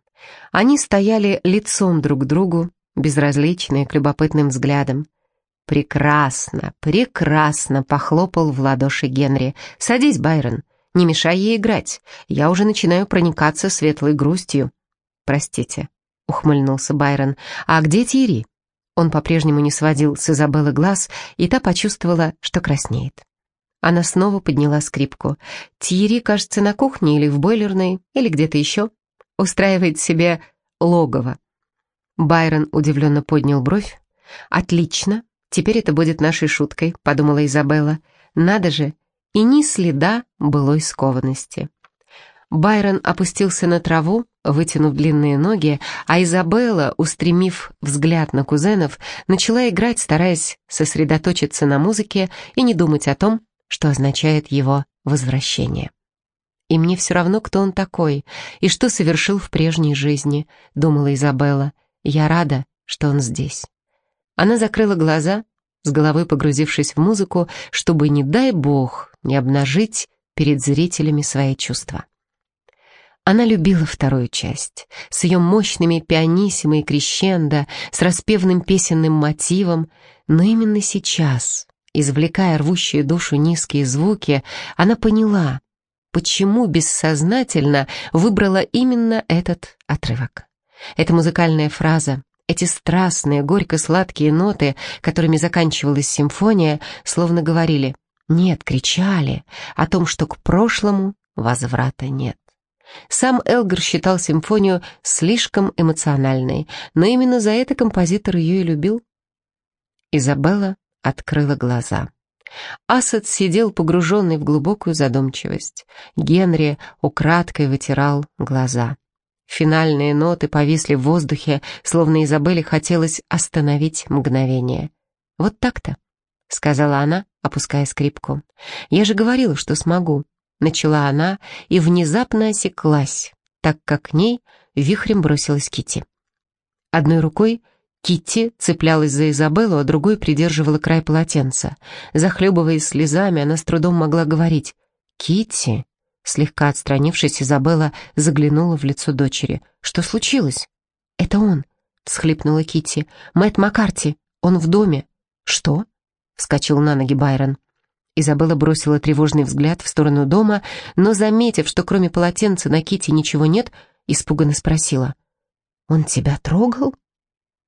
Они стояли лицом друг к другу, безразличные к любопытным взглядам. «Прекрасно, прекрасно!» — похлопал в ладоши Генри. «Садись, Байрон, не мешай ей играть. Я уже начинаю проникаться светлой грустью». «Простите», — ухмыльнулся Байрон. «А где Тири?» Он по-прежнему не сводил с Изабеллы глаз, и та почувствовала, что краснеет. Она снова подняла скрипку. Тьерри, кажется, на кухне или в бойлерной, или где-то еще. Устраивает себе логово. Байрон удивленно поднял бровь. «Отлично, теперь это будет нашей шуткой», — подумала Изабелла. «Надо же, и ни следа былой скованности». Байрон опустился на траву, вытянув длинные ноги, а Изабелла, устремив взгляд на кузенов, начала играть, стараясь сосредоточиться на музыке и не думать о том, что означает его возвращение. И мне все равно, кто он такой и что совершил в прежней жизни, думала Изабелла. Я рада, что он здесь. Она закрыла глаза, с головой погрузившись в музыку, чтобы, не дай бог, не обнажить перед зрителями свои чувства. Она любила вторую часть, с ее мощными пианиссимо и крещендо, с распевным песенным мотивом, но именно сейчас, Извлекая рвущие душу низкие звуки, она поняла, почему бессознательно выбрала именно этот отрывок. Эта музыкальная фраза, эти страстные, горько-сладкие ноты, которыми заканчивалась симфония, словно говорили «нет», кричали о том, что к прошлому возврата нет. Сам Элгар считал симфонию слишком эмоциональной, но именно за это композитор ее и любил. Изабелла открыла глаза. Асад сидел погруженный в глубокую задумчивость. Генри украдкой вытирал глаза. Финальные ноты повисли в воздухе, словно Изабелле хотелось остановить мгновение. «Вот так-то», — сказала она, опуская скрипку. «Я же говорила, что смогу», — начала она и внезапно осеклась, так как к ней вихрем бросилась Кити. Одной рукой Китти цеплялась за Изабеллу, а другой придерживала край полотенца. Захлебываясь слезами, она с трудом могла говорить. «Китти?» Слегка отстранившись, Изабелла заглянула в лицо дочери. «Что случилось?» «Это он», — всхлипнула Китти. «Мэтт Маккарти, он в доме». «Что?» — вскочил на ноги Байрон. Изабелла бросила тревожный взгляд в сторону дома, но, заметив, что кроме полотенца на Китти ничего нет, испуганно спросила. «Он тебя трогал?»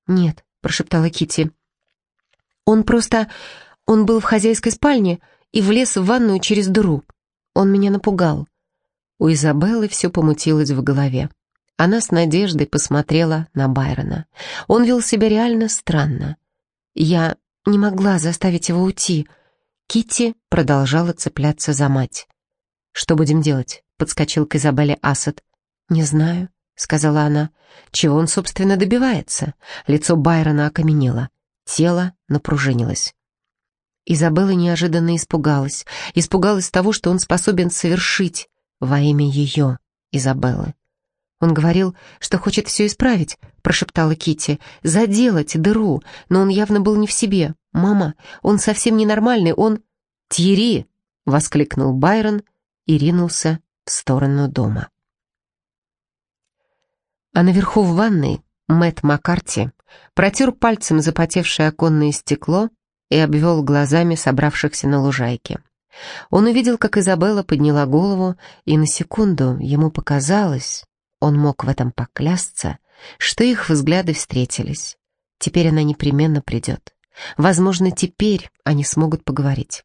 «Нет», — прошептала Кити. «Он просто... Он был в хозяйской спальне и влез в ванную через дыру. Он меня напугал». У Изабеллы все помутилось в голове. Она с надеждой посмотрела на Байрона. Он вел себя реально странно. Я не могла заставить его уйти. Китти продолжала цепляться за мать. «Что будем делать?» — подскочил к Изабелле Асад. «Не знаю», — сказала она. «Чего он, собственно, добивается?» Лицо Байрона окаменело, тело напружинилось. Изабелла неожиданно испугалась. Испугалась того, что он способен совершить во имя ее, Изабеллы. Он говорил, что хочет все исправить, прошептала Кити, заделать дыру, но он явно был не в себе. Мама, он совсем ненормальный, он... Тьери! воскликнул Байрон и ринулся в сторону дома. А наверху в ванной Мэтт Маккарти протер пальцем запотевшее оконное стекло и обвел глазами собравшихся на лужайке. Он увидел, как Изабелла подняла голову, и на секунду ему показалось, он мог в этом поклясться, что их взгляды встретились. Теперь она непременно придет. Возможно, теперь они смогут поговорить.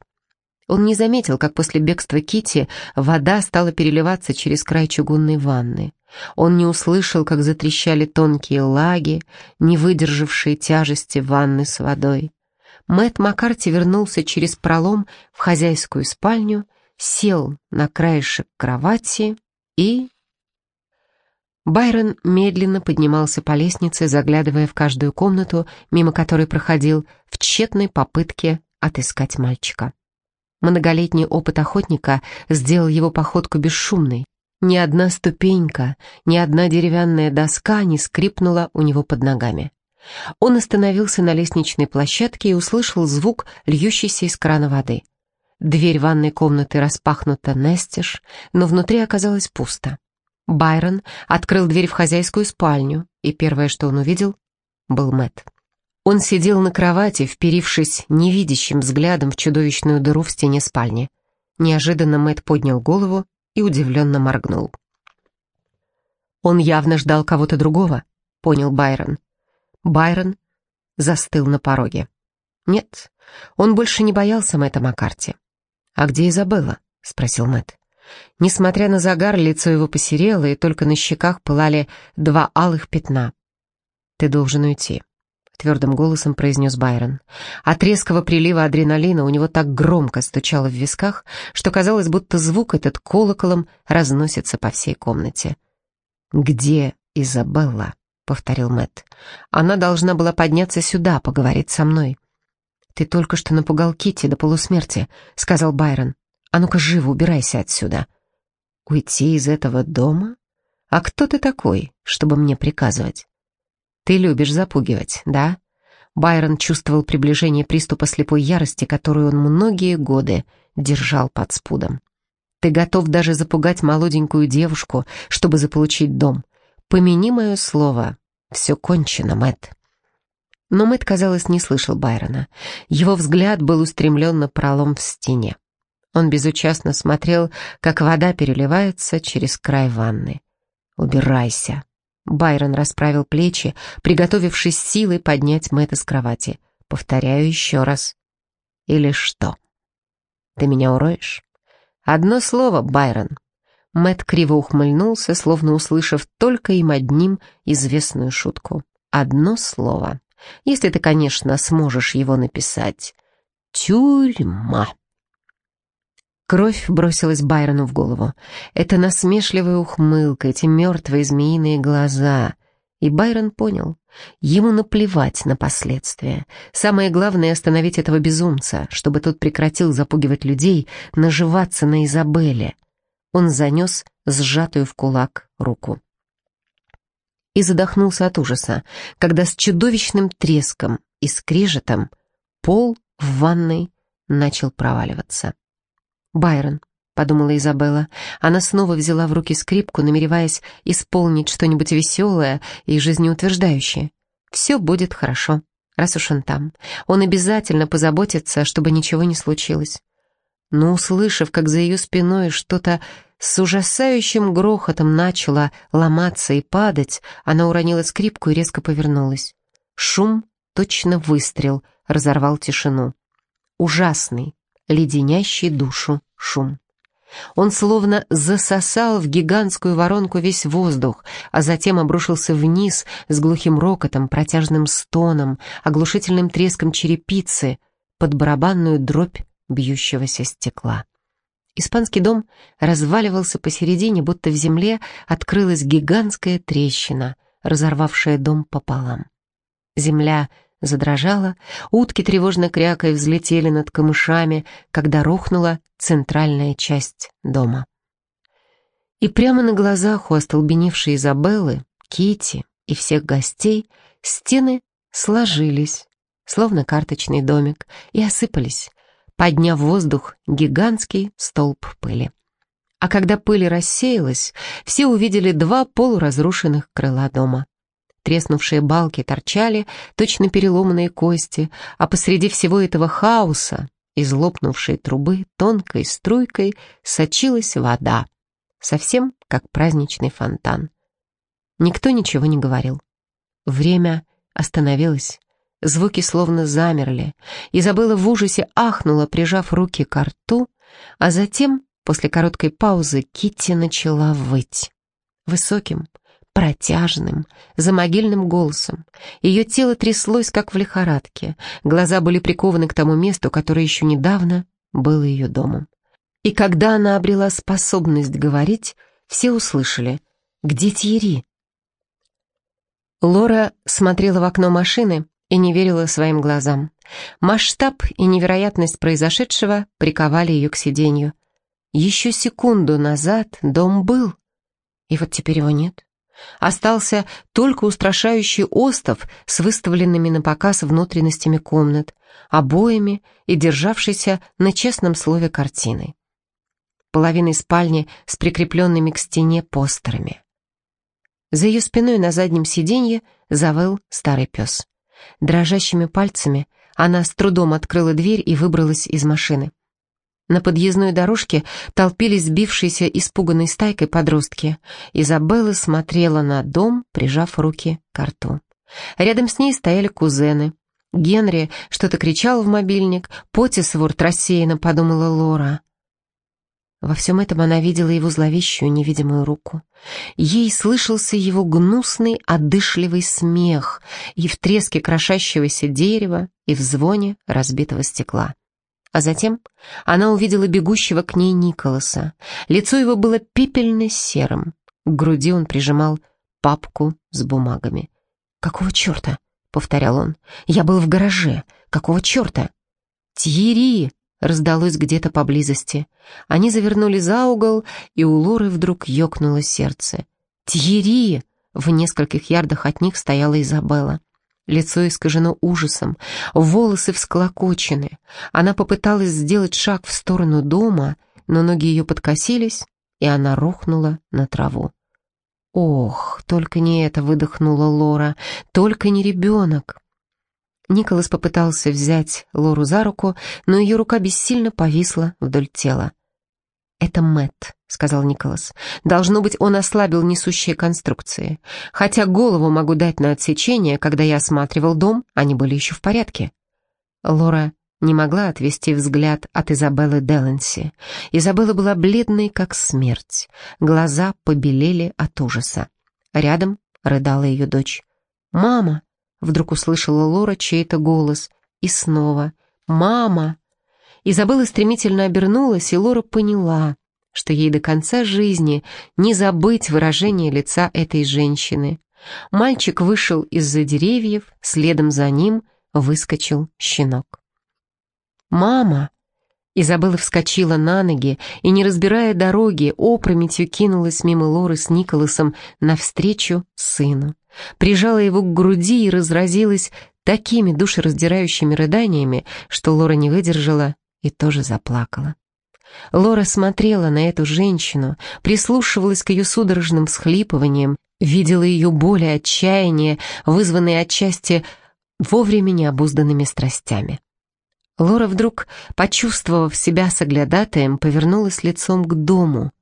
Он не заметил, как после бегства Кити вода стала переливаться через край чугунной ванны. Он не услышал, как затрещали тонкие лаги, не выдержавшие тяжести ванны с водой. Мэт Маккарти вернулся через пролом в хозяйскую спальню, сел на краешек кровати и Байрон медленно поднимался по лестнице, заглядывая в каждую комнату, мимо которой проходил, в тщетной попытке отыскать мальчика. Многолетний опыт охотника сделал его походку бесшумной. Ни одна ступенька, ни одна деревянная доска не скрипнула у него под ногами. Он остановился на лестничной площадке и услышал звук, льющийся из крана воды. Дверь ванной комнаты распахнута настежь, но внутри оказалось пусто. Байрон открыл дверь в хозяйскую спальню, и первое, что он увидел, был Мэт. Он сидел на кровати, вперившись невидящим взглядом в чудовищную дыру в стене спальни. Неожиданно Мэт поднял голову и удивленно моргнул. Он явно ждал кого-то другого, понял Байрон. Байрон застыл на пороге. Нет, он больше не боялся Мэтта Маккарти. «А где Изабелла?» — спросил Мэтт. Несмотря на загар, лицо его посерело, и только на щеках пылали два алых пятна. «Ты должен уйти», — твердым голосом произнес Байрон. От резкого прилива адреналина у него так громко стучало в висках, что казалось, будто звук этот колоколом разносится по всей комнате. «Где Изабелла?» — повторил Мэтт. «Она должна была подняться сюда, поговорить со мной». «Ты только что напугал Кити до полусмерти», — сказал Байрон. А ну-ка живо убирайся отсюда. Уйти из этого дома? А кто ты такой, чтобы мне приказывать? Ты любишь запугивать, да? Байрон чувствовал приближение приступа слепой ярости, которую он многие годы держал под спудом. Ты готов даже запугать молоденькую девушку, чтобы заполучить дом. Помяни мое слово. Все кончено, Мэтт. Но Мэтт, казалось, не слышал Байрона. Его взгляд был устремлен на пролом в стене. Он безучастно смотрел, как вода переливается через край ванны. «Убирайся!» Байрон расправил плечи, приготовившись силой поднять Мэтта с кровати. «Повторяю еще раз. Или что? Ты меня уроешь?» «Одно слово, Байрон!» Мэт криво ухмыльнулся, словно услышав только им одним известную шутку. «Одно слово. Если ты, конечно, сможешь его написать. Тюрьма!» Кровь бросилась Байрону в голову. Это насмешливая ухмылка, эти мертвые змеиные глаза. И Байрон понял, ему наплевать на последствия. Самое главное — остановить этого безумца, чтобы тот прекратил запугивать людей, наживаться на Изабелле. Он занес сжатую в кулак руку. И задохнулся от ужаса, когда с чудовищным треском и скрежетом пол в ванной начал проваливаться. «Байрон», — подумала Изабелла. Она снова взяла в руки скрипку, намереваясь исполнить что-нибудь веселое и жизнеутверждающее. «Все будет хорошо, раз уж он там. Он обязательно позаботится, чтобы ничего не случилось». Но, услышав, как за ее спиной что-то с ужасающим грохотом начало ломаться и падать, она уронила скрипку и резко повернулась. Шум точно выстрел разорвал тишину. Ужасный, леденящий душу шум. Он словно засосал в гигантскую воронку весь воздух, а затем обрушился вниз с глухим рокотом, протяжным стоном, оглушительным треском черепицы под барабанную дробь бьющегося стекла. Испанский дом разваливался посередине, будто в земле открылась гигантская трещина, разорвавшая дом пополам. Земля задрожала, утки тревожно крякая взлетели над камышами, когда рухнула центральная часть дома. И прямо на глазах у остолбеневшей Изабеллы, Кити и всех гостей стены сложились, словно карточный домик, и осыпались, подняв в воздух гигантский столб пыли. А когда пыль рассеялась, все увидели два полуразрушенных крыла дома. Треснувшие балки торчали, точно переломанные кости, а посреди всего этого хаоса из лопнувшей трубы тонкой струйкой сочилась вода, совсем как праздничный фонтан. Никто ничего не говорил. Время остановилось, звуки словно замерли. Изабелла в ужасе ахнула, прижав руки к рту, а затем, после короткой паузы, Китти начала выть. Высоким, протяжным, замогильным голосом. Ее тело тряслось, как в лихорадке. Глаза были прикованы к тому месту, которое еще недавно было ее домом. И когда она обрела способность говорить, все услышали «Где Тьерри?». Лора смотрела в окно машины и не верила своим глазам. Масштаб и невероятность произошедшего приковали ее к сиденью. Еще секунду назад дом был, и вот теперь его нет. Остался только устрашающий остов с выставленными на показ внутренностями комнат, обоями и державшейся на честном слове картиной. Половиной спальни с прикрепленными к стене постерами. За ее спиной на заднем сиденье завыл старый пес. Дрожащими пальцами она с трудом открыла дверь и выбралась из машины. На подъездной дорожке толпились сбившиеся испуганной стайкой подростки. Изабелла смотрела на дом, прижав руки к рту. Рядом с ней стояли кузены. Генри что-то кричал в мобильник, Потисворт рассеянно подумала Лора. Во всем этом она видела его зловещую невидимую руку. Ей слышался его гнусный, одышливый смех и в треске крошащегося дерева, и в звоне разбитого стекла. А затем она увидела бегущего к ней Николаса. Лицо его было пепельно-серым. К груди он прижимал папку с бумагами. «Какого черта?» — повторял он. «Я был в гараже. Какого черта?» «Тьери!» — раздалось где-то поблизости. Они завернули за угол, и у Лоры вдруг ёкнуло сердце. «Тьери!» — в нескольких ярдах от них стояла Изабелла. Лицо искажено ужасом, волосы всклокочены. Она попыталась сделать шаг в сторону дома, но ноги ее подкосились, и она рухнула на траву. «Ох, только не это!» — выдохнула Лора. «Только не ребенок!» Николас попытался взять Лору за руку, но ее рука бессильно повисла вдоль тела. «Это Мэтт», — сказал Николас. «Должно быть, он ослабил несущие конструкции. Хотя голову могу дать на отсечение, когда я осматривал дом, они были еще в порядке». Лора не могла отвести взгляд от Изабеллы Деланси. Изабелла была бледной, как смерть. Глаза побелели от ужаса. Рядом рыдала ее дочь. «Мама!» — вдруг услышала Лора чей-то голос. И снова «Мама!» Изабелла стремительно обернулась, и Лора поняла, что ей до конца жизни не забыть выражение лица этой женщины. Мальчик вышел из-за деревьев, следом за ним выскочил щенок. «Мама!» Изабелла вскочила на ноги и, не разбирая дороги, опрометью кинулась мимо Лоры с Николасом навстречу сыну. Прижала его к груди и разразилась такими душераздирающими рыданиями, что Лора не выдержала и тоже заплакала. Лора смотрела на эту женщину, прислушивалась к ее судорожным всхлипываниям, видела ее боль и отчаяние, вызванные отчасти вовремя необузданными страстями. Лора вдруг, почувствовав себя соглядатаем, повернулась лицом к дому,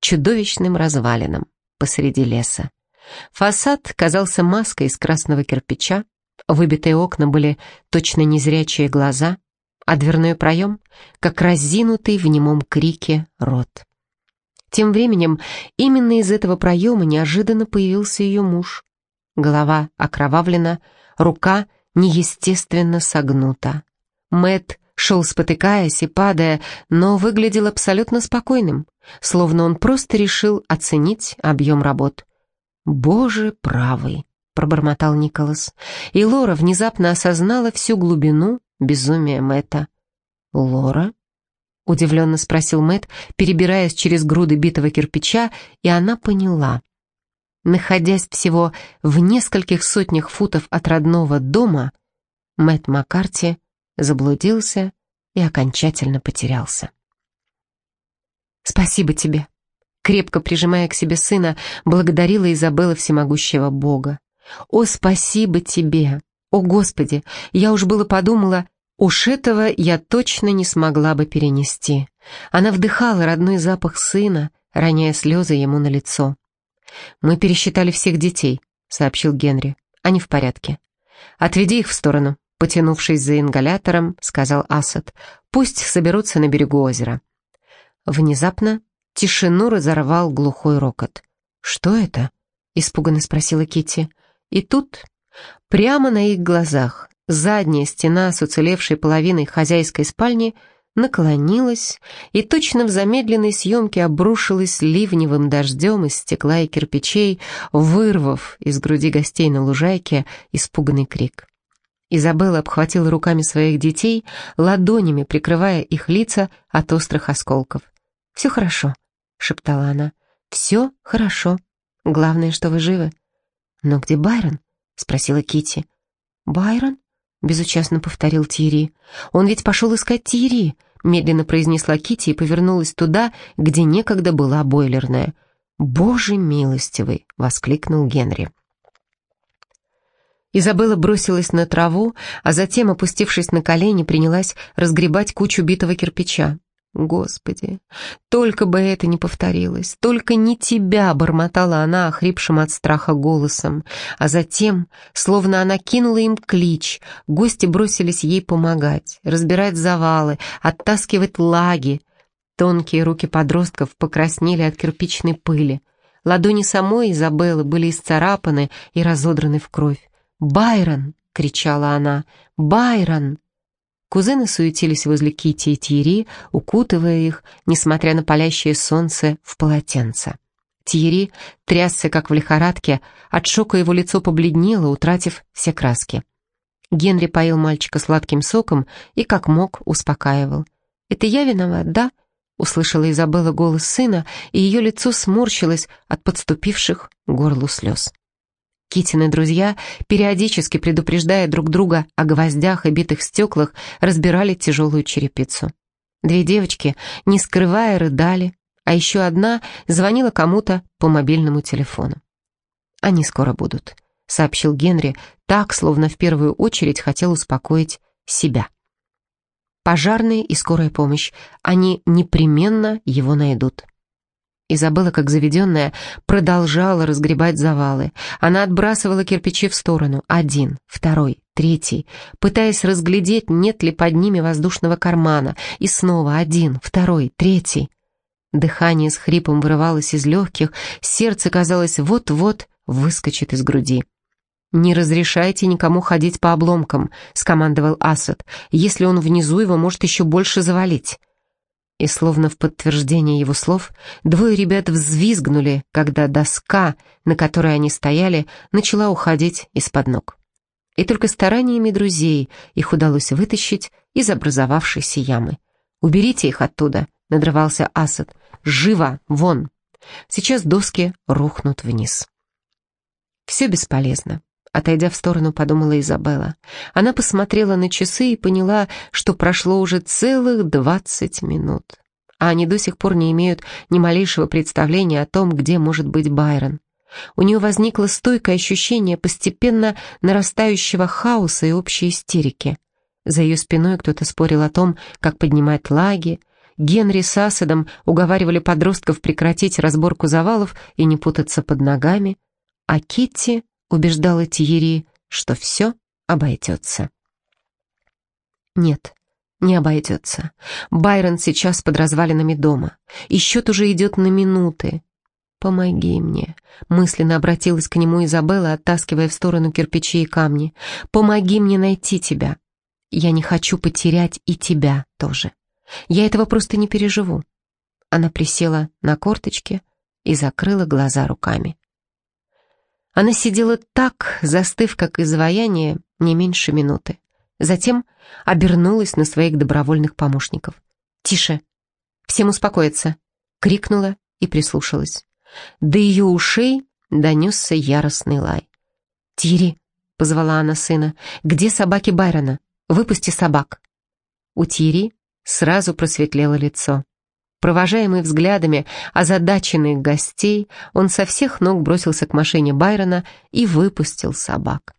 чудовищным развалинам посреди леса. Фасад казался маской из красного кирпича, Выбитые окна были точно незрячие глаза, а дверной проем — как разинутый в немом крике рот. Тем временем именно из этого проема неожиданно появился ее муж. Голова окровавлена, рука неестественно согнута. Мэт шел спотыкаясь и падая, но выглядел абсолютно спокойным, словно он просто решил оценить объем работ. «Боже правый!» — пробормотал Николас, и Лора внезапно осознала всю глубину безумия Мэтта. «Лора?» — удивленно спросил Мэтт, перебираясь через груды битого кирпича, и она поняла. Находясь всего в нескольких сотнях футов от родного дома, Мэтт Маккарти заблудился и окончательно потерялся. «Спасибо тебе», — крепко прижимая к себе сына, благодарила Изабелла всемогущего Бога. «О, спасибо тебе! О, Господи! Я уж было подумала, уж этого я точно не смогла бы перенести». Она вдыхала родной запах сына, роняя слезы ему на лицо. «Мы пересчитали всех детей», — сообщил Генри. «Они в порядке. Отведи их в сторону», — потянувшись за ингалятором, сказал Асад. «Пусть соберутся на берегу озера». Внезапно тишину разорвал глухой рокот. «Что это?» — испуганно спросила Кити. И тут, прямо на их глазах, задняя стена с уцелевшей половиной хозяйской спальни наклонилась и точно в замедленной съемке обрушилась ливневым дождем из стекла и кирпичей, вырвав из груди гостей на лужайке испуганный крик. Изабелла обхватила руками своих детей, ладонями прикрывая их лица от острых осколков. «Все хорошо», — шептала она. «Все хорошо. Главное, что вы живы». «Но где Байрон?» — спросила Кити. «Байрон?» — безучастно повторил Тири. «Он ведь пошел искать Тири», — медленно произнесла Кити и повернулась туда, где некогда была бойлерная. «Боже милостивый!» — воскликнул Генри. Изабелла бросилась на траву, а затем, опустившись на колени, принялась разгребать кучу битого кирпича. Господи, только бы это не повторилось, только не тебя, бормотала она охрипшим от страха голосом. А затем, словно она кинула им клич, гости бросились ей помогать, разбирать завалы, оттаскивать лаги. Тонкие руки подростков покраснели от кирпичной пыли. Ладони самой Изабеллы были исцарапаны и разодраны в кровь. «Байрон!» — кричала она. «Байрон!» Кузены суетились возле Кити и Тьерри, укутывая их, несмотря на палящее солнце, в полотенце. Тьерри трясся, как в лихорадке, от шока его лицо побледнело, утратив все краски. Генри поил мальчика сладким соком и, как мог, успокаивал. «Это я виноват, да?» — услышала Изабелла голос сына, и ее лицо сморщилось от подступивших к горлу слез. Китины друзья, периодически предупреждая друг друга о гвоздях и битых стеклах, разбирали тяжелую черепицу. Две девочки, не скрывая, рыдали, а еще одна звонила кому-то по мобильному телефону. «Они скоро будут», — сообщил Генри, так, словно в первую очередь хотел успокоить себя. «Пожарные и скорая помощь, они непременно его найдут». Изабелла, как заведенная, продолжала разгребать завалы. Она отбрасывала кирпичи в сторону. Один, второй, третий, пытаясь разглядеть, нет ли под ними воздушного кармана. И снова один, второй, третий. Дыхание с хрипом вырывалось из легких, сердце, казалось, вот-вот выскочит из груди. «Не разрешайте никому ходить по обломкам», — скомандовал Асад. «Если он внизу, его может еще больше завалить». И словно в подтверждение его слов, двое ребят взвизгнули, когда доска, на которой они стояли, начала уходить из-под ног. И только стараниями друзей их удалось вытащить из образовавшейся ямы. «Уберите их оттуда», — надрывался Асад. «Живо! Вон!» Сейчас доски рухнут вниз. Все бесполезно. Отойдя в сторону, подумала Изабелла. Она посмотрела на часы и поняла, что прошло уже целых двадцать минут. А они до сих пор не имеют ни малейшего представления о том, где может быть Байрон. У нее возникло стойкое ощущение постепенно нарастающего хаоса и общей истерики. За ее спиной кто-то спорил о том, как поднимать лаги. Генри с Асадом уговаривали подростков прекратить разборку завалов и не путаться под ногами. А Китти убеждала Тиери, что все обойдется. Нет, не обойдется. Байрон сейчас под развалинами дома, и счет уже идет на минуты. «Помоги мне», — мысленно обратилась к нему Изабелла, оттаскивая в сторону кирпичи и камни. «Помоги мне найти тебя. Я не хочу потерять и тебя тоже. Я этого просто не переживу». Она присела на корточки и закрыла глаза руками. Она сидела так, застыв как изваяние, не меньше минуты. Затем обернулась на своих добровольных помощников. «Тише! Всем успокоиться!» — крикнула и прислушалась. До ее ушей донесся яростный лай. «Тири!» — позвала она сына. «Где собаки Байрона? Выпусти собак!» У Тири сразу просветлело лицо. Провожаемый взглядами озадаченных гостей, он со всех ног бросился к машине Байрона и выпустил собак.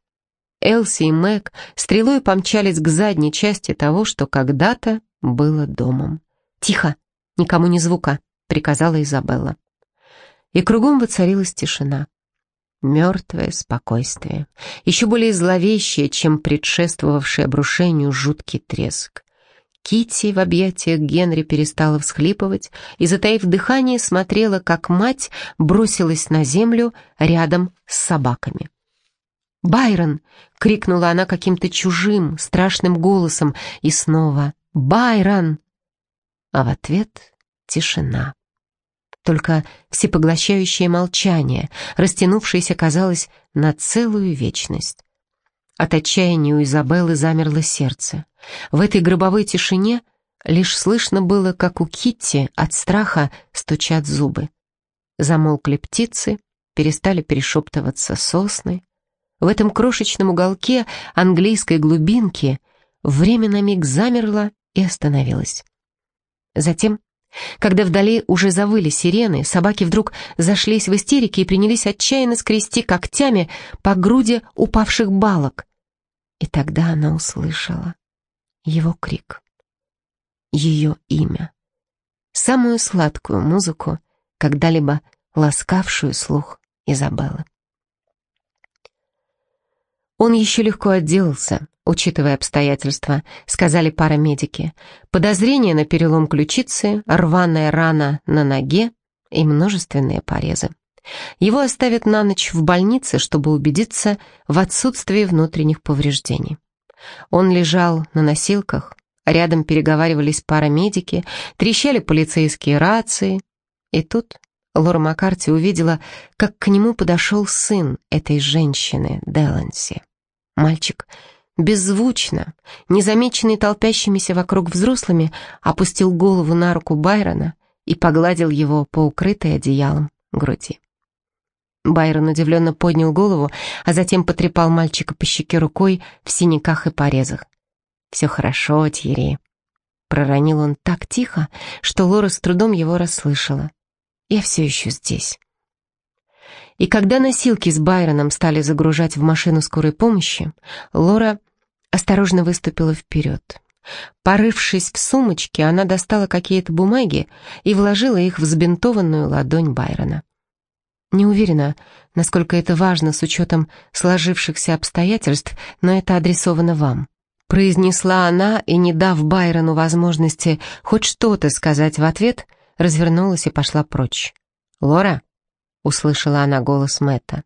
Элси и Мэг стрелой помчались к задней части того, что когда-то было домом. «Тихо! Никому ни звука!» — приказала Изабелла. И кругом воцарилась тишина. Мертвое спокойствие, еще более зловещее, чем предшествовавший обрушению жуткий треск. Кити в объятиях Генри перестала всхлипывать и, затаив дыхание, смотрела, как мать бросилась на землю рядом с собаками. «Байрон!» — крикнула она каким-то чужим, страшным голосом, и снова «Байрон!» А в ответ тишина. Только всепоглощающее молчание, растянувшееся, казалось, на целую вечность. От отчаяния у Изабеллы замерло сердце. В этой гробовой тишине лишь слышно было, как у Китти от страха стучат зубы. Замолкли птицы, перестали перешептываться сосны. В этом крошечном уголке английской глубинки время на миг замерло и остановилось. Затем, когда вдали уже завыли сирены, собаки вдруг зашлись в истерике и принялись отчаянно скрести когтями по груди упавших балок. И тогда она услышала его крик, ее имя, самую сладкую музыку, когда-либо ласкавшую слух Изабеллы. Он еще легко отделался, учитывая обстоятельства, сказали парамедики. Подозрение на перелом ключицы, рваная рана на ноге и множественные порезы. Его оставят на ночь в больнице, чтобы убедиться в отсутствии внутренних повреждений. Он лежал на носилках, рядом переговаривались парамедики, трещали полицейские рации. И тут Лора Маккарти увидела, как к нему подошел сын этой женщины, Деланси. Мальчик беззвучно, незамеченный толпящимися вокруг взрослыми, опустил голову на руку Байрона и погладил его по укрытой одеялом груди. Байрон удивленно поднял голову, а затем потрепал мальчика по щеке рукой в синяках и порезах. «Все хорошо, Тьерри», — проронил он так тихо, что Лора с трудом его расслышала. «Я все еще здесь». И когда носилки с Байроном стали загружать в машину скорой помощи, Лора осторожно выступила вперед. Порывшись в сумочке, она достала какие-то бумаги и вложила их в взбинтованную ладонь Байрона. Не уверена, насколько это важно с учетом сложившихся обстоятельств, но это адресовано вам. Произнесла она и, не дав Байрону возможности хоть что-то сказать в ответ, развернулась и пошла прочь. «Лора?» — услышала она голос Мэтта.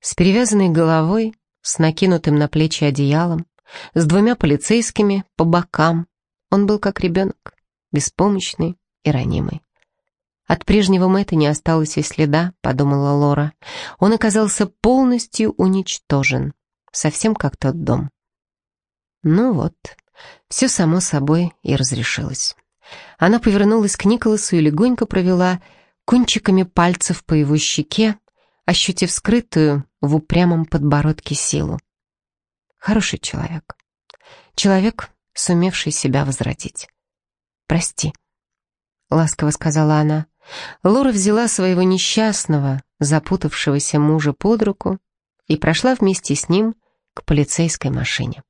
С перевязанной головой, с накинутым на плечи одеялом, с двумя полицейскими по бокам, он был как ребенок, беспомощный и ранимый. От прежнего Мэтта не осталось и следа, подумала Лора. Он оказался полностью уничтожен, совсем как тот дом. Ну вот, все само собой и разрешилось. Она повернулась к Николасу и легонько провела кончиками пальцев по его щеке, ощутив скрытую в упрямом подбородке силу. Хороший человек. Человек, сумевший себя возродить. «Прости», — ласково сказала она. Лора взяла своего несчастного, запутавшегося мужа под руку и прошла вместе с ним к полицейской машине.